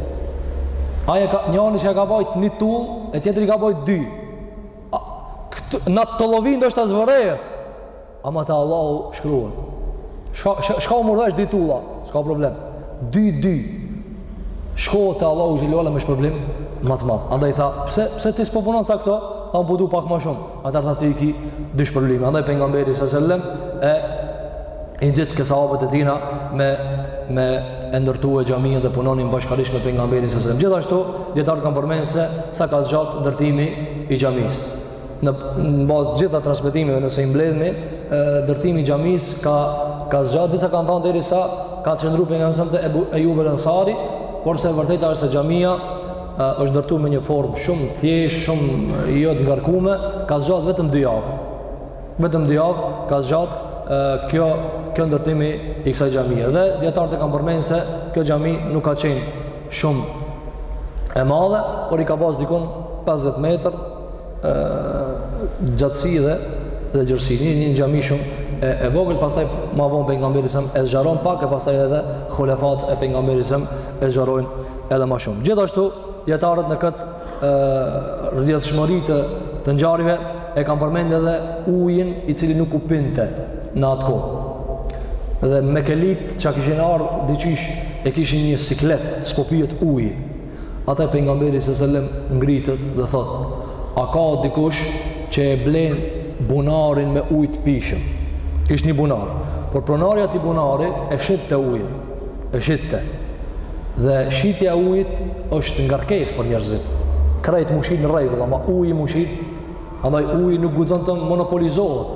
Ai ka njani që ka bajt një tull, e tjetri ka bajt dy. Në tollovi ndoshta s'vërehet. Ama te Allahu shkruhet. Çka çka u murresh dy tulla, s'ka problem. Dy dy. Shkon te Allahu xhelaluhu me shpërblim më të madh. Andaj tha, pse pse ti s'po punon sa këto? Tha, po du pak më shumë. Atëherë tha ti ki dy shpërblime. Andaj pejgamberi sallallahu alajhi wasallam e i nxitke sahabët e tina me me e ndërtu xhaminë dhe punonin bashkërisht me pejgamberin sallallahu alajhi wasallam. Gjithashtu dijetarët kanë përmendur se sa ka zgjat ndërtimi i xhamisë. Në në bazë të gjitha transmetimeve nëse i mbledhni, ndërtimi i xhamisë ka ka zgjat disa kanë thënë derisa ka qëndruar pejgamberi sallallahu alajhi wasallam te Ebu Ejub el-Ansari, porse e vërteta është se xhamia është ndërtu me një formë shumë thjesht, shumë jo të ngarkume, ka zgjatë vetëm dy javë. Vetëm dy javë ka zgjatë kjo, kjo ndërtimi i kësaj xhamie. Dhe dijetarët e kanë përmendë se kjo xhami nuk ka qenë shumë e madhe, por i ka pas dikun 50 metër gjatësi dhe, dhe gjerësi. Një, një xhami shumë e, e vogël, pastaj ma vonë pejgamberi selem e zgjaron pak, e pastaj edhe hulefat e pejgamberit selem e zgjarojnë Edhe ma shumë. Gjithashtu, dijetarët në këtë rrjedhshmëri të, të ngjarjeve e kanë përmendë edhe ujin i cili nuk u pinte në atë kohë. Dhe mekelitë që kishin ardhë diqysh e kishin një siklet, s'po pihet uji. Atëherë pejgamberi selem ngritet dhe thotë, a ka dikush që e blen bunarin me ujë të pishëm. Ishte një bunar. Por pronari i atij bunari e shitte ujin. e shitte. Dhe shitja e ujit është ngarkesë për njerëzit. Krejt mun shit në rregull, ama uji mu shit, andaj uji nuk guxon të monopolizohet.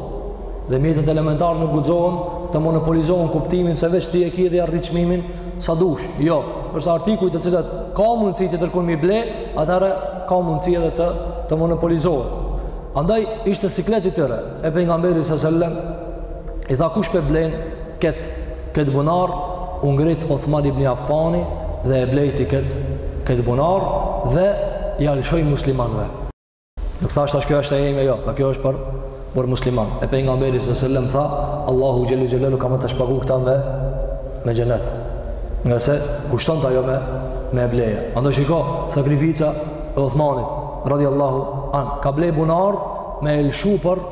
Dhe mjetet elementare nuk guxohen të monopolizohen kuptimin se veç ti e ki dhe ia rrit çmimin sa dush. Jo, për disa artikuj të cilët ka mundësi tjetërkund me i ble, atëherë ka mundësi edhe të të monopolizohet. Andaj ishte sikleti i tyre, e pejgamberi sallallahu alajhi wasallam i tha kush po e blen këtë Këtë bunar u ngrit Uthman ibn Affani dhe e blejti këtë këtë bunar dhe ia lëshoi muslimanëve. Nuk tha tash kjo është e jemja, jo, kjo është për për muslimanë. E pejgamberi sallallahu alajhi wasallam tha, Allahu xhel-le xhelaluhu ka me ta shpagu këta me me xhenet. Nga se kushtonte ajo me me ble. Andaj shiko sakrifica e Uthmanit radhiyallahu an. Ka blej bunar me e lëshu për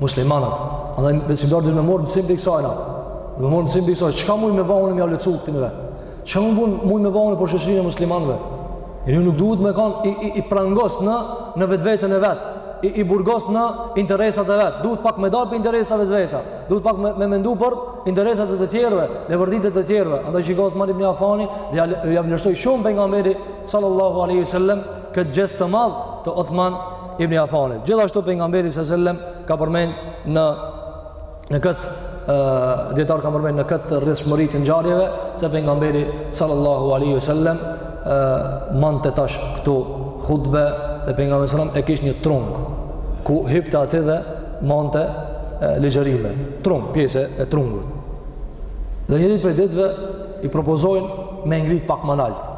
muslimanët. Andaj besimtari duhet me marrë mësim prej kësajna. Duhet me marrë mësim prej kësajna. Çka mund me ba unë me ia lehtësu këtyne? Çka muj, muj me ba unë për shoqërinë e muslimanëve? Njeri nuk duhet me kanë i, i, i prangosun në, në vetveten e vet. I, i burgosun në interesat e veta. Duhet pak me dalë prej interesave të veta. Duhet pak me, me mendu për interesat e të tjerëve, leverditë e të tjerëve. Andaj çohet Uthman ibn Affani dhe ia, ia vlerësoj shumë pejgamberi sallallahu alajhi wasallam këtë gjest të madh të Uthman ibn Affanit. Gjithashtu pejgamberi sallallahu alajhi wasallam ka përmend në në këtë dijetarët kanë përmend në këtë rrjedhshmëri të ngjarjeve se pejgamberi sallallahu alajhi wasallam mante tash këtu hutbe dhe pejgamberi sallallahu e kishte një trung ku hipte aty dhe mante ligjërime, trung, pjesë e trungut. Dhe një ditë prej ditëve i propozojnë me ngrit pak ma nalt.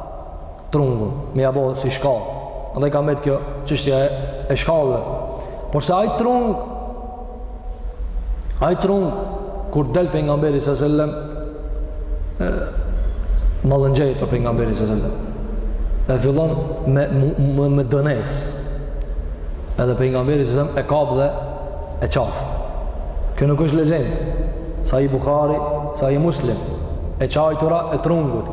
trungun, me ja bo si shkallë. Andaj ka met kjo çështja e, e shkallëve. Porse ai trung, ai trung, kur del pejgamberi së sellem, mallëngjehet për pejgamberin së sellem. E fillon me, me, me dënesë. Edhe pejgamberi së sellem e kap dhe e qafë. Kjo nuk është legjendë. Sahih Buhari, Sahih Muslim. E qajtura e trungut.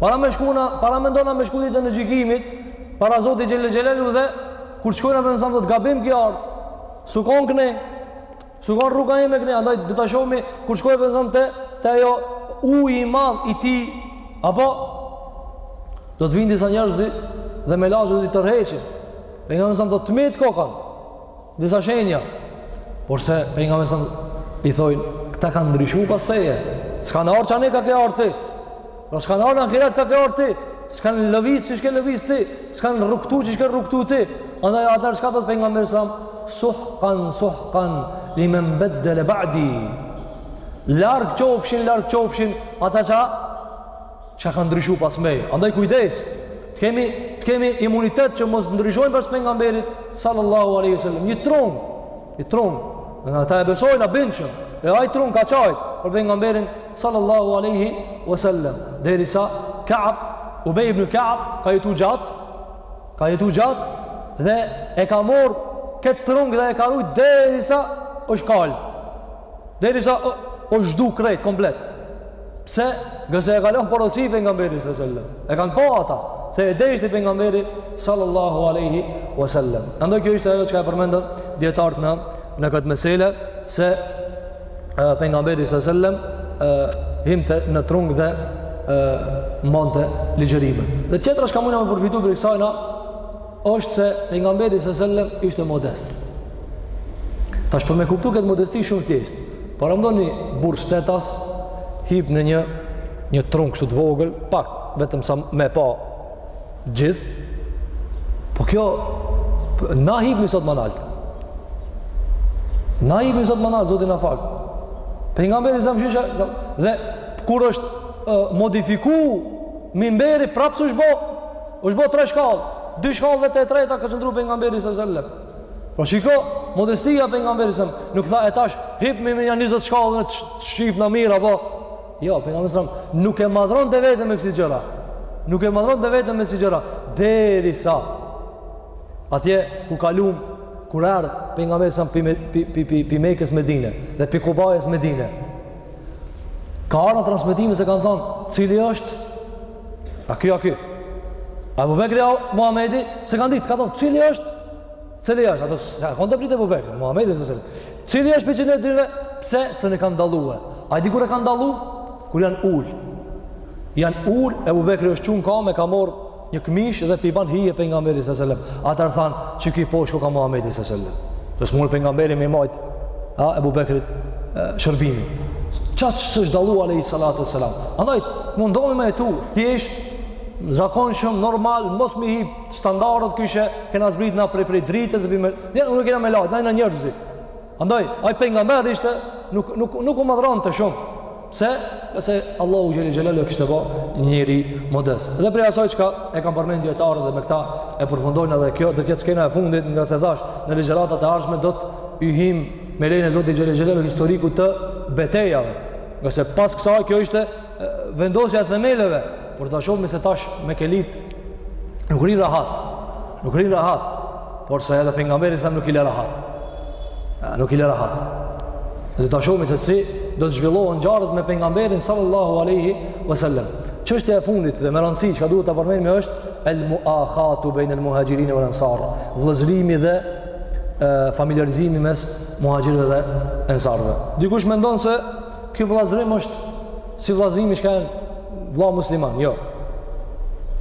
Para me shku na, paramendo na me shku ditën e gjykimit, para Zotit xhele xhelaluhu, kur të shkojna pejgamberi sam thotë gabim ke ardhë, s'u konë këne, s'u konë rruga ime këne, andaj do ta shohmi, kur të shkojna pejgamberi sam te, te ajo uj i madh i tij, apo, do të vijnë disa njerëz dhe melaqet i tërheqin, pejgamberi sam thotë të mitë kokanë, Disa shenja, porse pejgamberit sam i thojnë, këta kanë ndryshu pas teje, s'kanë ardh që anë kah ke ardh ti, pra s'kanë ardh në ahiret kah ke ardh ti, s'kanë lëviz qysh ke lëviz ti, s'kanë rrugëtu qysh ke rrugëtu ti, andaj atëherë çka thot pejgamberi sam, suhkan, suhkan, limen beddele ba'di, larg qofshin, larg qofshin, ata që Çka kanë ndryshu pas meje. Andaj kujdes. Të kemi të kemi imunitet që mos ndryshojmë pas pejgamberit sallallahu alaihi wasallam. Një trung, një trung. Na ata e besojna bindshëm. E ai trung ka çajt për pejgamberin sallallahu alaihi wasallam. Derisa Ka'b Ubej ibn Ka'b ka jetu gjat, ka jetu gjat dhe e ka marr këtë trung dhe e ka rujt derisa është kalb. Derisa o, o zhduk krejt, komplet. Pse? Ngase e ka lon porosi pejgamberi së sellem. E kanë pa ata, se e deshti pejgamberi sallallahu aleyhi wa sellem. Andaj kjo ishte ajo çka e përmendën dijetarët në, në këtë mesele, se pejgamberi së sellem, himte në trung dhe e, mbante ligjërime. Dhe tjetra çka mujna me përfitu prej kësajna, është se pejgamberi së sellem ishte modest. Tash për me kuptu këtë modesti shumë thjesht. Paramendoni burrështetas, hip në një, një trung kështu të vogël, pak, vetëm sa me pa gjithë. Po kjo, na hipmi sot ma nalt. Na hipmi sot ma nalt, Zoti na faltë. Pejgamberi sa më shysha, dhe kur është uh, modifiku, minberi prapë s'osht bo, është bo tre shkallë, dy shkallë dhe te e treta ka qëndru pejgamberi sa sellem Po shiko, modestia pejgamberi sëm, nuk tha e tash, hipmi me një njëzet shkallë me shifna mirë, apo? Jo, pejgamberi sëm nuk e madhronte veten me kësi gjëra. Nuk e madhronte veten me kësi gjëra. Derisa, atje ku kalum, kur erdh pejgamberi sëm, pi, pi, pi, pi Mekës n'Medine, dhe pi Kubajes n'Medine. Ka ardh n'transmetime se kanë thonë, cili është, A ky, a ky? Ebu Bekri, a Muhammedi, s'e kanë ditë, ka thonë, cili është? Cili është? Ato, se ka konë të pritë Ebu Bekri, Muhammedi, s.a.s. Cili është prej qëtyne dyve? Pse s'e kanë dallu e? A di kur e kanë dallu? Kur janë ulë. Janë ulë, Ebu Bekri është çu në kam, e ka marrë një këmishë dhe po i ban hije pejgamberit, s.a.s. Atëherë thanë, qiky po koka Muhammedi, s.a.s. Dhe s'mun pejgamberi, me majtë, a Ebu Bekrit shërbimin. Qaq s'është dallu alejhi salatu ve selam. Andaj, mundomi me jetu, thjesht, zakonshëm, normal, mos m'i hip standardet kishe, kena zbrit na prej prej dritës, e, ne nuk jena melaqe, na jena njerëz. Andaj, ai pejgamber ishte, nuk, nuk, nuk u madhronte shumë. Pse? Ngase Allahu xhel-le xhelaluhu e kishte bo njeri modest. Dhe prej asaj çka e kanë përmend dijetarët dhe me këta e përfundojmë edhe kjo do të jetë skena e fundit ngase thashë në ligjëratat e ardhshme do të hyjmë me lejen e Zotit xhel-le xhelaluhu historikut të betejave. Ngase pas kësaj kjo ishte vendosja e themeleve Por do ta shohim se tash mekelit nuk rrinë rahat, nuk rrinë rahat, por se edhe pejgamberi s.a.s. nuk i le rahat. A, nuk i le rahat. Do ta shohim se si do të zhvillohen ngjarjet me pejgamberin sallallahu alejhi ve sel-lem. Çështja e fundit dhe me rëndësi çka duhet ta përmendmi është el muakhatu bejne el muhaxhirine vel ensar, vëllazërimi dhe e, familiarizimi mes muhaxhirëve dhe ensarëve. Dikush mendon se Ky vëllazërim është si vëllazërimi që kanë vëlla musliman, jo.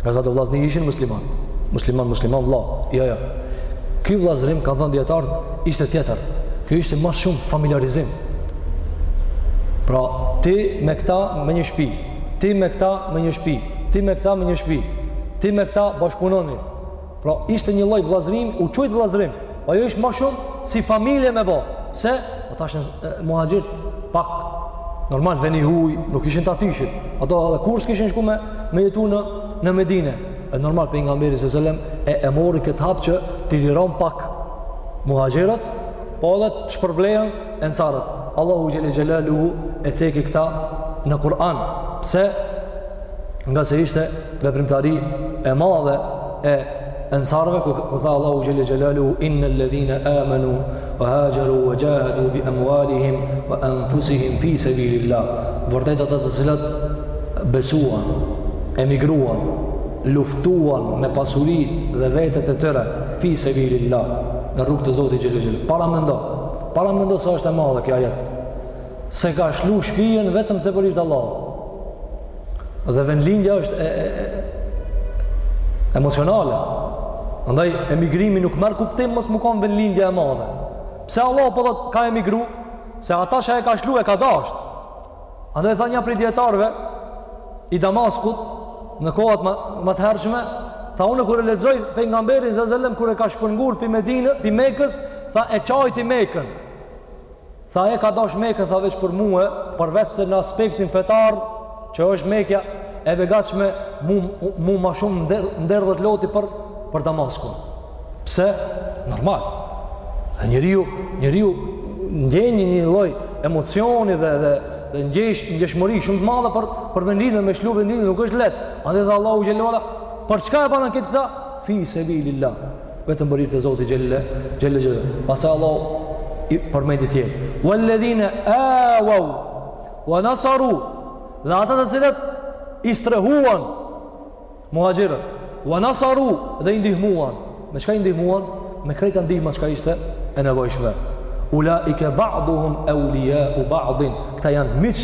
Ngase ato vëllazni ishin musliman. Musliman, musliman, vëlla, jo, jo. Ky vëllazërim, kanë thënë dijetarët, ishte tjetër. Kjo ishte ma shumë familiarizim. Pra, ti me këta me një shpi, ti me këta me një shpi, ti me këta me një shpi, ti me këta bashkëpunoni, Pra ishte një lloj vllazërim, u quajt vllazërim, po ajo ishte më shumë si familje me bë. Se po tash muhaxhirët pak normal ven i huaj, nuk ishin të atyshit. Ato edhe kurrë s'kishin shku me, me jetu në, në Medine. E normal pejgamberi s.a.s. e, e mori këtë hap që t'i liron pak muhaxhirët, po edhe të shpërblehen ensarët. Allahu xhel-le xhelaluhu e ceki këta në Kur'an. Pse? ngase ishte veprimtari e madhe e ensarëve ku, ku tha Allahu xhel-le xhelaluhu innel-ledhine amenu ve haxheru ve xhahedu bi emvalihim ve enfusihim fi sebilillah vërtet ata të cilët besuan emigruan luftuan me pasuritë dhe vetet e tyre fi sebilillah në rrugë të Zotit xhel-le xhelaluhu paramendo paramendo sa është e madhe ky ajet se ka shlu shpijen vetëm se për hir të Allahut dhe vendlindja është e, e, e, emocionale andaj emigrimi nuk merr kuptim mos me kanë vendlindja e madhe pse Allah po thot ka emigru se ata që e ka shlu e ka dasht andaj tha një prej dijetarve i Damaskut në kohat ma, ma të hershme tha unë kur e lexoj pejgamberin alejhi selam kur e ka shpërngul për Medinë, prej Mekës tha e qajti Mekën Tha e ka dash Mekën tha veç për mue, përveç se në aspektin fetar, që është Mekja e begatshme, mu, mu ma shumë m'der, m'derdhet loti për, për Damaskun. Pse? Normal. Dhe njeriu, njeriu ndjen një lloj emocioni dhe, dhe, dhe ndjesh, ndjeshmëri shumë të madhe për, për vendin dhe me shlu vendin nuk është leht. Andaj dhe Allahu xhele ve ala, për çka e banë ket këta? Fi sebilillah. Vetëm për hir të Zotit xhele, xhele xhele. Pastaj Allahu i përmendi tjerët. Walledhine awaw, wa nasaru, dhe ata të cilët i strehuan muhaxhirët, wa nasaru dhe i ndihmuan. Me çka i ndihmuan? Me krejt a ndihma çka ishte e nevojshme. Ulaike ba'duhum eulijau ba'din. Këta janë miq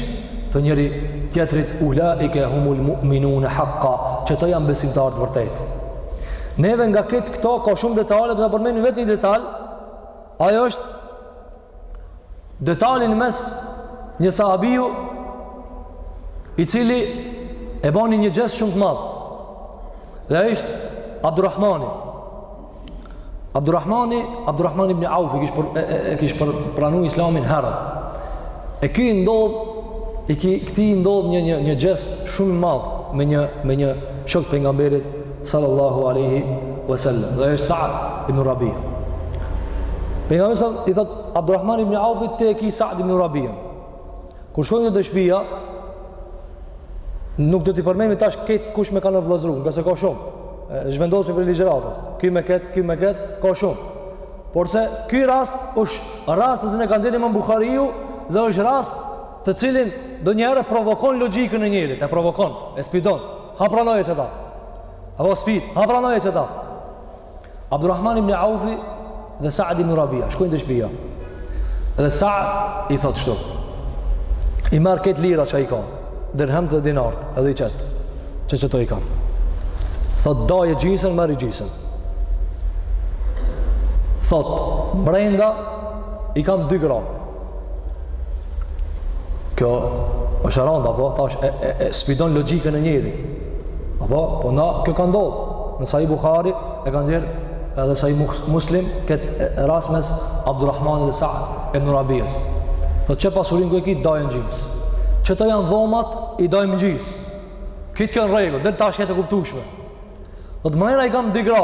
të njëri tjetrit. Ulaike humul mu'minune haqqa. Qëto janë besimtarë të vërtetë. Neve nga kët këto ka shumë detale, do ta përmendi veç një detal, ajo është detali në mes një sahabiu i cili e bani një gjest shumë të madh dhe është Abdurrahmani. Abdurrahmani, Abdurrahmani ibn Auf e kish pr, e, e, e kish pranu islamin herët. E ky i ndodh i ki këtij i ndodh një një një gjest shumë i madh me një me një shok të pejgamberit sallallahu alaihi wasallam. Dhe është Sa'd ibn Rabi. Pejgamberi i thot Abdurrahman ibn Auf ti ki Sa'd ibn Rabi. Kur shkojnë te shpia, nuk do t'i përmendim tash ket kush me kan u vllazëru, ngase ka shumë. Zhvendosme prej ligjëratës. Ky me ket, ky me ket, ka shumë. Porse ky rast është rast të cilin e ka nxjerr imam Buhariu dhe është rast të cilin donjëherë e provokon logjikën e njerit, e provokon, e sfidon. Ha pranoje qëta. Apo sfidë, ha pranoje qëta. Abdurrahman ibn Aufi dhe Sa'd ibn Rabia, shkojnë te shpia. Dhe Sa'd i thot kshtu, i merr kët lira që i ka, dërhemt dhe dinart, edhe i qet, që qëto i kam. Thot, daje gjysën, merri gjysën. Thot, mrenda, i kam dy gra, Kjo është e rand, po, thash, e, e, e sfidon logjikën e njerit. Apo, po a, kjo ka ndodhë. Në Sahih Bukhari e ka nxjerr edhe Sahih Muslim, këtë rast mes Abdurrahmanit dhe Sa'ad ibnu Rabijës. Thotë qe pasurinë ku e ki, daje në gjims. Qe, këto janë dhomat, i daj në gjims. Krejt kjo në rregull, deri tash është e kuptushme. Thotë mrejna i kam dy gra.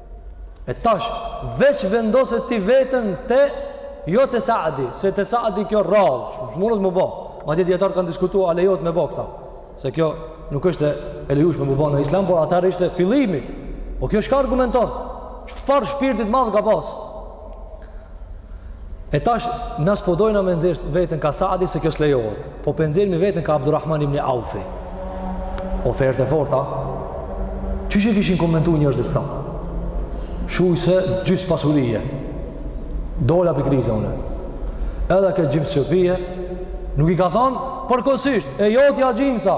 E tash, veç vendose ti veten te, jo te Saadi, se te Saadi kjo rrallë, s'munet m'u bo. Madje dijetarë kanë diskutu, a lejohet me bo këta. Se kjo nuk është e lejushme m'u bo në islam, por atëherë ishte fillimi. Po kjo çka argumenton? Çfarë shpirti t'madh ka pasë? E tash na s'po dojna me nxjerr veten ka Saadi se kjo s'lejohet. Po pe nxjerrmi veten ka Abdurrahman ibn Aufi. Ofertë e fortë. Qysh kishin komentu njerzit sot? Shuj se gjysë pasurije. Dola prej krize une. Edhe këtë gjims shpije, nuk i ka thonë përkohësisht. E jotja gjimsa.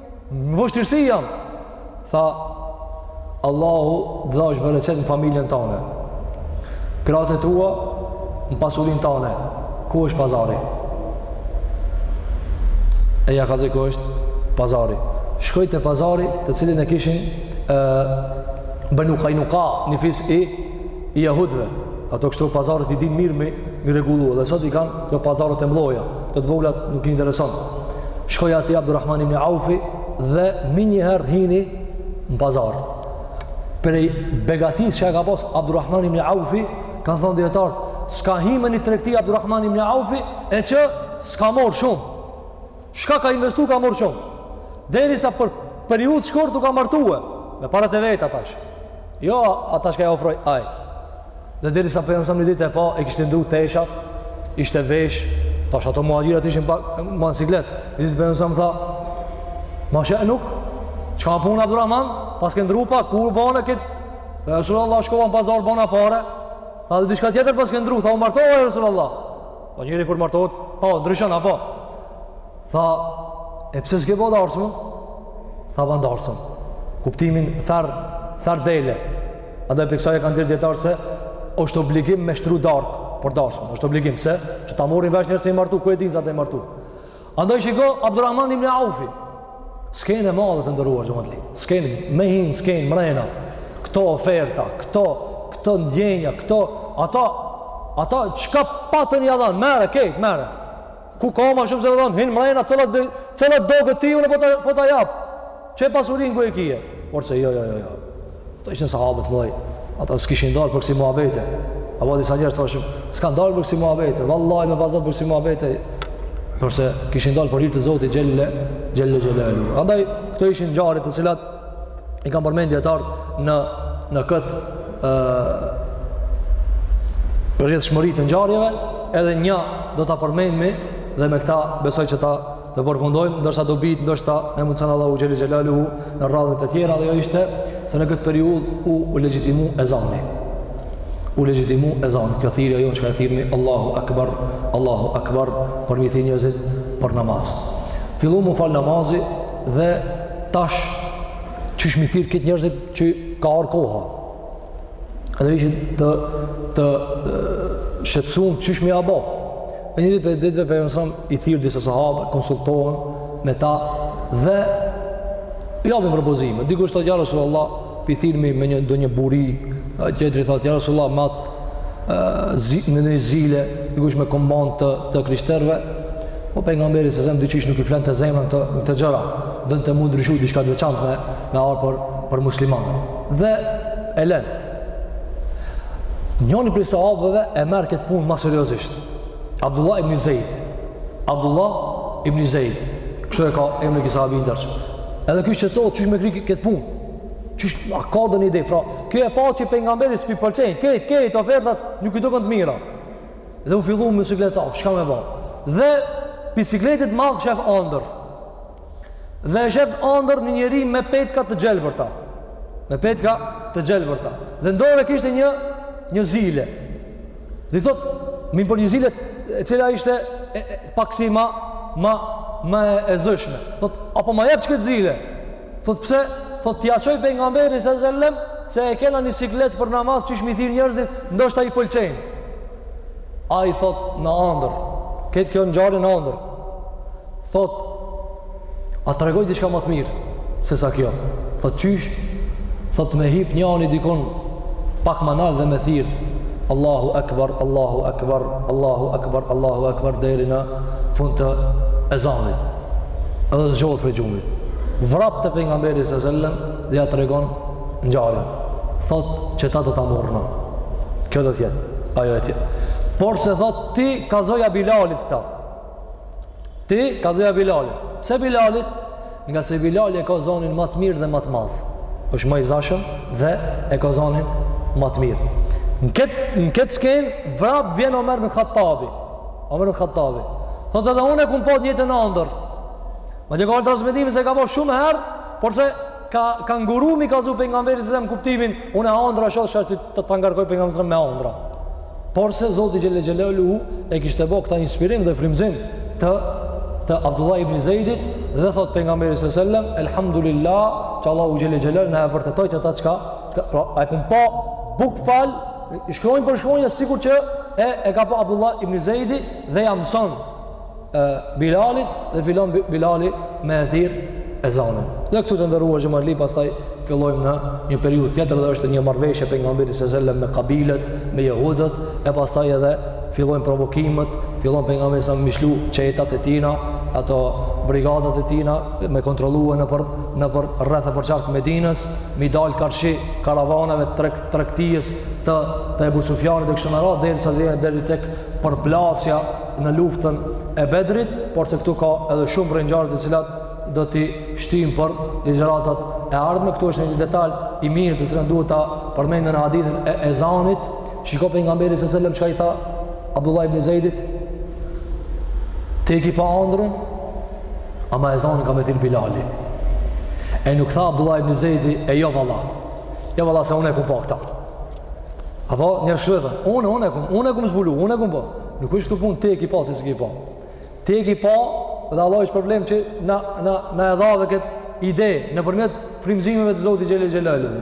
Në vështirësi jam. Tha, Allahu të dhashtë bereqet në familjen tane. Gratë e tua në pasurinë tane. Ku është pazari? E ja kallzoi ku është pazari. Shkoj te pazari të cilin e kishin e, Benu Kajnuka një fis i, i jahudve. Ato kështu pazaret i dinë mirë me, me i rregullu. Edhe sot i kanë këto pazaret e mdhoja. Te të voglat nuk i intereson. Shkoj aty Abdurrahman ibn Aufi dhe mi njëherë hini në pazar. Prej begatisë që e ka pas Abdurrahman ibn Aufi, kanë thonë dijetartë, s'ka hi me një tregti Abdurrahman ibn Aufi, e që s'ka morr shumë. Çka ka investu, ka morr shumë. Derisa për periudhë shkurt u ka martu, me paret e veta tash. Jo ata çka ja ofroj aj. Dhe derisa pejgamberi alejhi selam një ditë e pa, e kishte ndru teshat, ishte vesh, tash ato muhaxhirat ishin pak ma siklet. Një ditë pejgamberi alejhi selam tha, "Ma she'nuk, çka puna Abdurrahman, paske ndru, pa kur bane kët?" Tha Resulullah shkova në pazar bana pare. Tha edhe diçka tjetër paske ndru, tha u martova Resulullah. Po njeri kur martohet, po ndryshon apo? Tha, e pse s'ke bo darsëm? Tha, ban darsëm. Kuptimin, ther, ther dele. Andaj prej ksaj e kanë nxjerr dijetarët se, është obligim me shtru darkë, për darsëm. është obligim, pse, që ta morrin vesh njerëz se je martu, ku e dinë se ti je martu. Andaj shiko, Abdurrahman ibn Aufi, skenë e madhe, të nderuar xhematli. Skenë, me hi në skenë, mrejna. Këto oferta, këto, këto ndjenja, këto, ata, ata, çka patën ja dhanë, merre, krejt, merre. Ku ka ma shumë se më thonë, hinë mrejna të lëtë, të lëtë do këtë tiju në po të, po të japë. Qe pasurinë ku e kije? Por se jo, jo, jo, jo. Këta ishin sahabët e mëdhej. Ata s'kishin dalë për kësi muabete. A vodi sa njerëz të ashim, s'kan dalë për kësi muabete. Vallaj me bazat për kësi muabete. Por se kishin dalë për hir të Zotit xhelle xhelaluhu. Andaj, këto ishin ngjarjet të cilat i kanë përmend dijetarët në në kët ë rrjedhshmëri të ngjarjeve edhe nja do ta përmendmi dhe me këta besoj që ta të përfundojmë ndërsa do bit ndoshta na e mundson Allahu xhelle xhelaluhu në radhët e tjera dhe ajo ishte se në këtë periudhë u, u legjitimu ezani u legjitimu ezani kjo thirrje ajo çka e thirrmi Allahu akbar Allahu akbar për me i thirr njerëzit për namaz fillu m'u fal namazi Dhe tash qysh me i thirr këta njerëzit që ka ardh koha. Dhe ishin të të shqetësum qysh me ia bo. Në një ditë prej ditëve Pejgamberi sa selam, i thirr disa sahabë, konsultohen me ta, dhe i japin propozime. Dikush thotë ja Rasulullah, po i thirrmi me një, ndonjë buri, tjetri thotë, ja Rasulullah, me atë ndonjë zile, dikush me kombanat e, të krishterëve, po Pejgamberi sa selam diqysh nuk i flente zemra n'këto gjëra, donte me ndryshu diçka të veçantë me, me ardh për, për muslimanët. Dhe e lenë. Njoni prej sahabëve e merr këtë punë ma seriozisht. Abdullah ibn Zejd. Abdullah ibn Zejd. Kështu e ka emrin ky sahab i ndershëm. Edhe ky shqetësohet qysh me kry këtë punë Qysh, a ka ndonjë ide, pra, kjo e pa që Pejgamberit s'po i pëlqejnë, kejt, kejt, ofertat, nuk i dokën të mira. Dhe u fillu me u sikletu, çka me ba. Dhe prej sikletit madh shef andër. Dhe shef andër një njeri me petka të gjelbërta. Me petka të gjelbërta. Dhe n'dorë kishte një, një zile. Dhe i thot, mi por një zile, e cila ishte e, e, pak si ma, ma, ma e, e zëshme. Thot, a po ma jep që këtë zile? Thot pse? Thot t'ja çoj pejgamberit sa selam se e kena një siklet për namaz qysh me i thirr njerëzit, ndoshta i pëlqen. Ai thot në ëndër. Kejt kjo ngjarje në ëndër. Thot a të tregoj diçka ma të mirë se sa kjo. Thot qysh? Thot me hip njani dikun pak ma nalt dhe me thirr Allahu Akbar, Allahu Akbar, Allahu Akbar, Allahu Akbar deri në fund të ezanit. Edhe zgjohet prej gjumit. Vrap te Pejgamberi sa selam dhe ja tregon ngjarjen. Thot qeta do ta marrna. Kjo do t'jetë. Ajo e tjetë. Por se thot ti kalzoja Bilalit këta. Ti kalzoja Bilalit. Pse Bilalit? Ngase Bilali e ka zonin ma të mirë dhe ma të madh. është ma i zashëm dhe e ka zonin ma të mirë. Në këtë, në këtë skenë, vrap vjen Omer ibn Hattabi. Omer ibn Hattabi. Thotë edhe unë e kum pa të njëjtën andërr. Na tregon transmetimi se ka pa shumë herë, por se ka, ka nguru mi kallzu pengamberit, në kuptimin, unë andrra shoh që ashtë të ta ngarkoj pengamberin me andrra. Por se Zoti Xhelle Xhelaluhu e kishte bo këta inspirim dhe frymëzim të, të Abdullah ibn Zejdit dhe thotë pengamberi se sellem, Elhamdulillah që Allahu Xhelle Xhelaluhu na e vërtetoi këta çka Pra, e kum pa bukval, shkronjë për shkronjë sikur që e e ka pa Abdullah ibn Zeidi dhe ja mëson Bilalit dhe fillon Bilali me e thirr ezanin. Dhe këtu të nderuar xhematli pastaj fillojmë në një periudhë tjetër dhe është një marrëveshje pejgamberit sallallahu alajhi wasallam me kabilet, me jehudët e pastaj edhe fillojnë provokimet, fillon pejgamberi sellem mi çu çetat e tina, ato brigadat e tina me kontrollu nëpër nëpër rreth e përqark Medinës mi dalë karshi karavanave të tregtijës të të Ebu Sufjanit e kështu me radhë derisa vjen deri tek përplasja në luftën e Bedrit, por se këtu ka edhe shumë prej ngjarjeve të cilat do t'i shtyjmë për ligjëratat e ardhme. Këtu është një detaj i mirë të cilën duhet ta përmendim në hadithin e ezanit. Shiko pejgamberi sallallahu alajhi wasallam çka i tha Abdullah ibn Zeidit, Ti e ki pa andrrën? Ama ezanin ka me thirr Bilali. E nuk tha Abdullah ibn Zejdi, e jo valla. Jo valla se unë e kum pa këta. Apo një shrëdhe, unë, unë e kum, unë e kum zbulu, unë e kum pa. Nuk është këtu puna, ti e ki pa, ti s'e ki pa. Ti e ki pa, dhe Allahu t'shpërbleftë që na, na, na e dhave këtë ide, nëpërmjet frymëzimeve të Zotit Xhelle Xhelaluhu.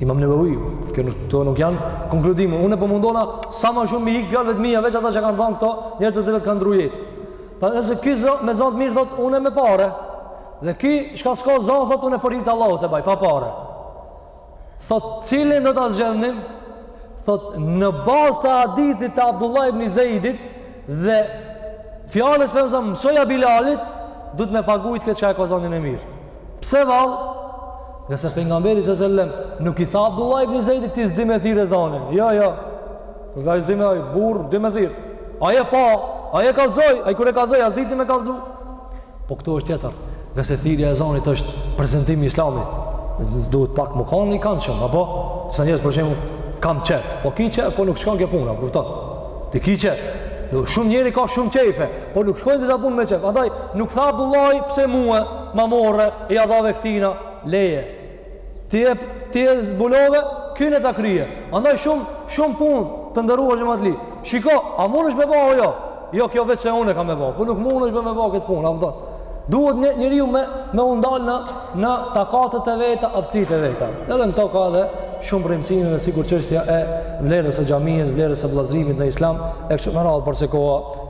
Imam Neveviu, kjo nuk, kto nuk janë konkludime. Unë po mundohna sa më shumë m'i ik fjalëve të mia, veç ata që kanë thënë këto, njerëz të cilët kanë ndrru jetë. Pra nëse ky me za t'mirë thot unë me pare. Dhe ky çka s'ka za thot unë për hir t'Allahut e baj pa pare. Thot cilin do ta zgjedhim? Thot në bazë të hadithit të Abdullah ibn Zeidit dhe fjalës për mëson mësoja Bilalit, duhet me pagujt këtë çka e ka zanin e mirë. Pse vallë? Ngase pengamberi së sellem nuk i tha Abdullah ibn Zejdit ti s'di me thirr ezanin. Jo, jo. Nga i s'di me ajë, burrë, di me thirr. Ai e pa, ai e kallzoi, ai kur e kallzoi, a s'diti me kallzu. Po këtu është tjetër. Ngase thirrja e ezanit është prezentimi islamit. Duhet pak me kanë i kanshëm, apo? Se nëse për shembull, kam qef. Po ki qef, po nuk shkon kjo puna, për ty. Ti ki qef. Shumë njeri ka shumë qefe, po nuk shkojnë disa punë me qef. Andaj, nuk tha Abdullah, pse mua? ma more e ja dhave këtina leje ti e ti e zbulove kush ne ta krye andaj shumë shumë punë të nderuar xhematli shiko a mundesh me ba apo jo jo kjo veç se unë e kam me ba po nuk mundesh me me ba këtë punë a më duhet një, njeriu me, me u ndal në, në takatet e veta aftësitë e veta edhe në këto ka edhe shumë mësime dhe sikur çështja e vlerës së xhamisë vlerës së vllazërimit në islam e kështu me radhë por se koha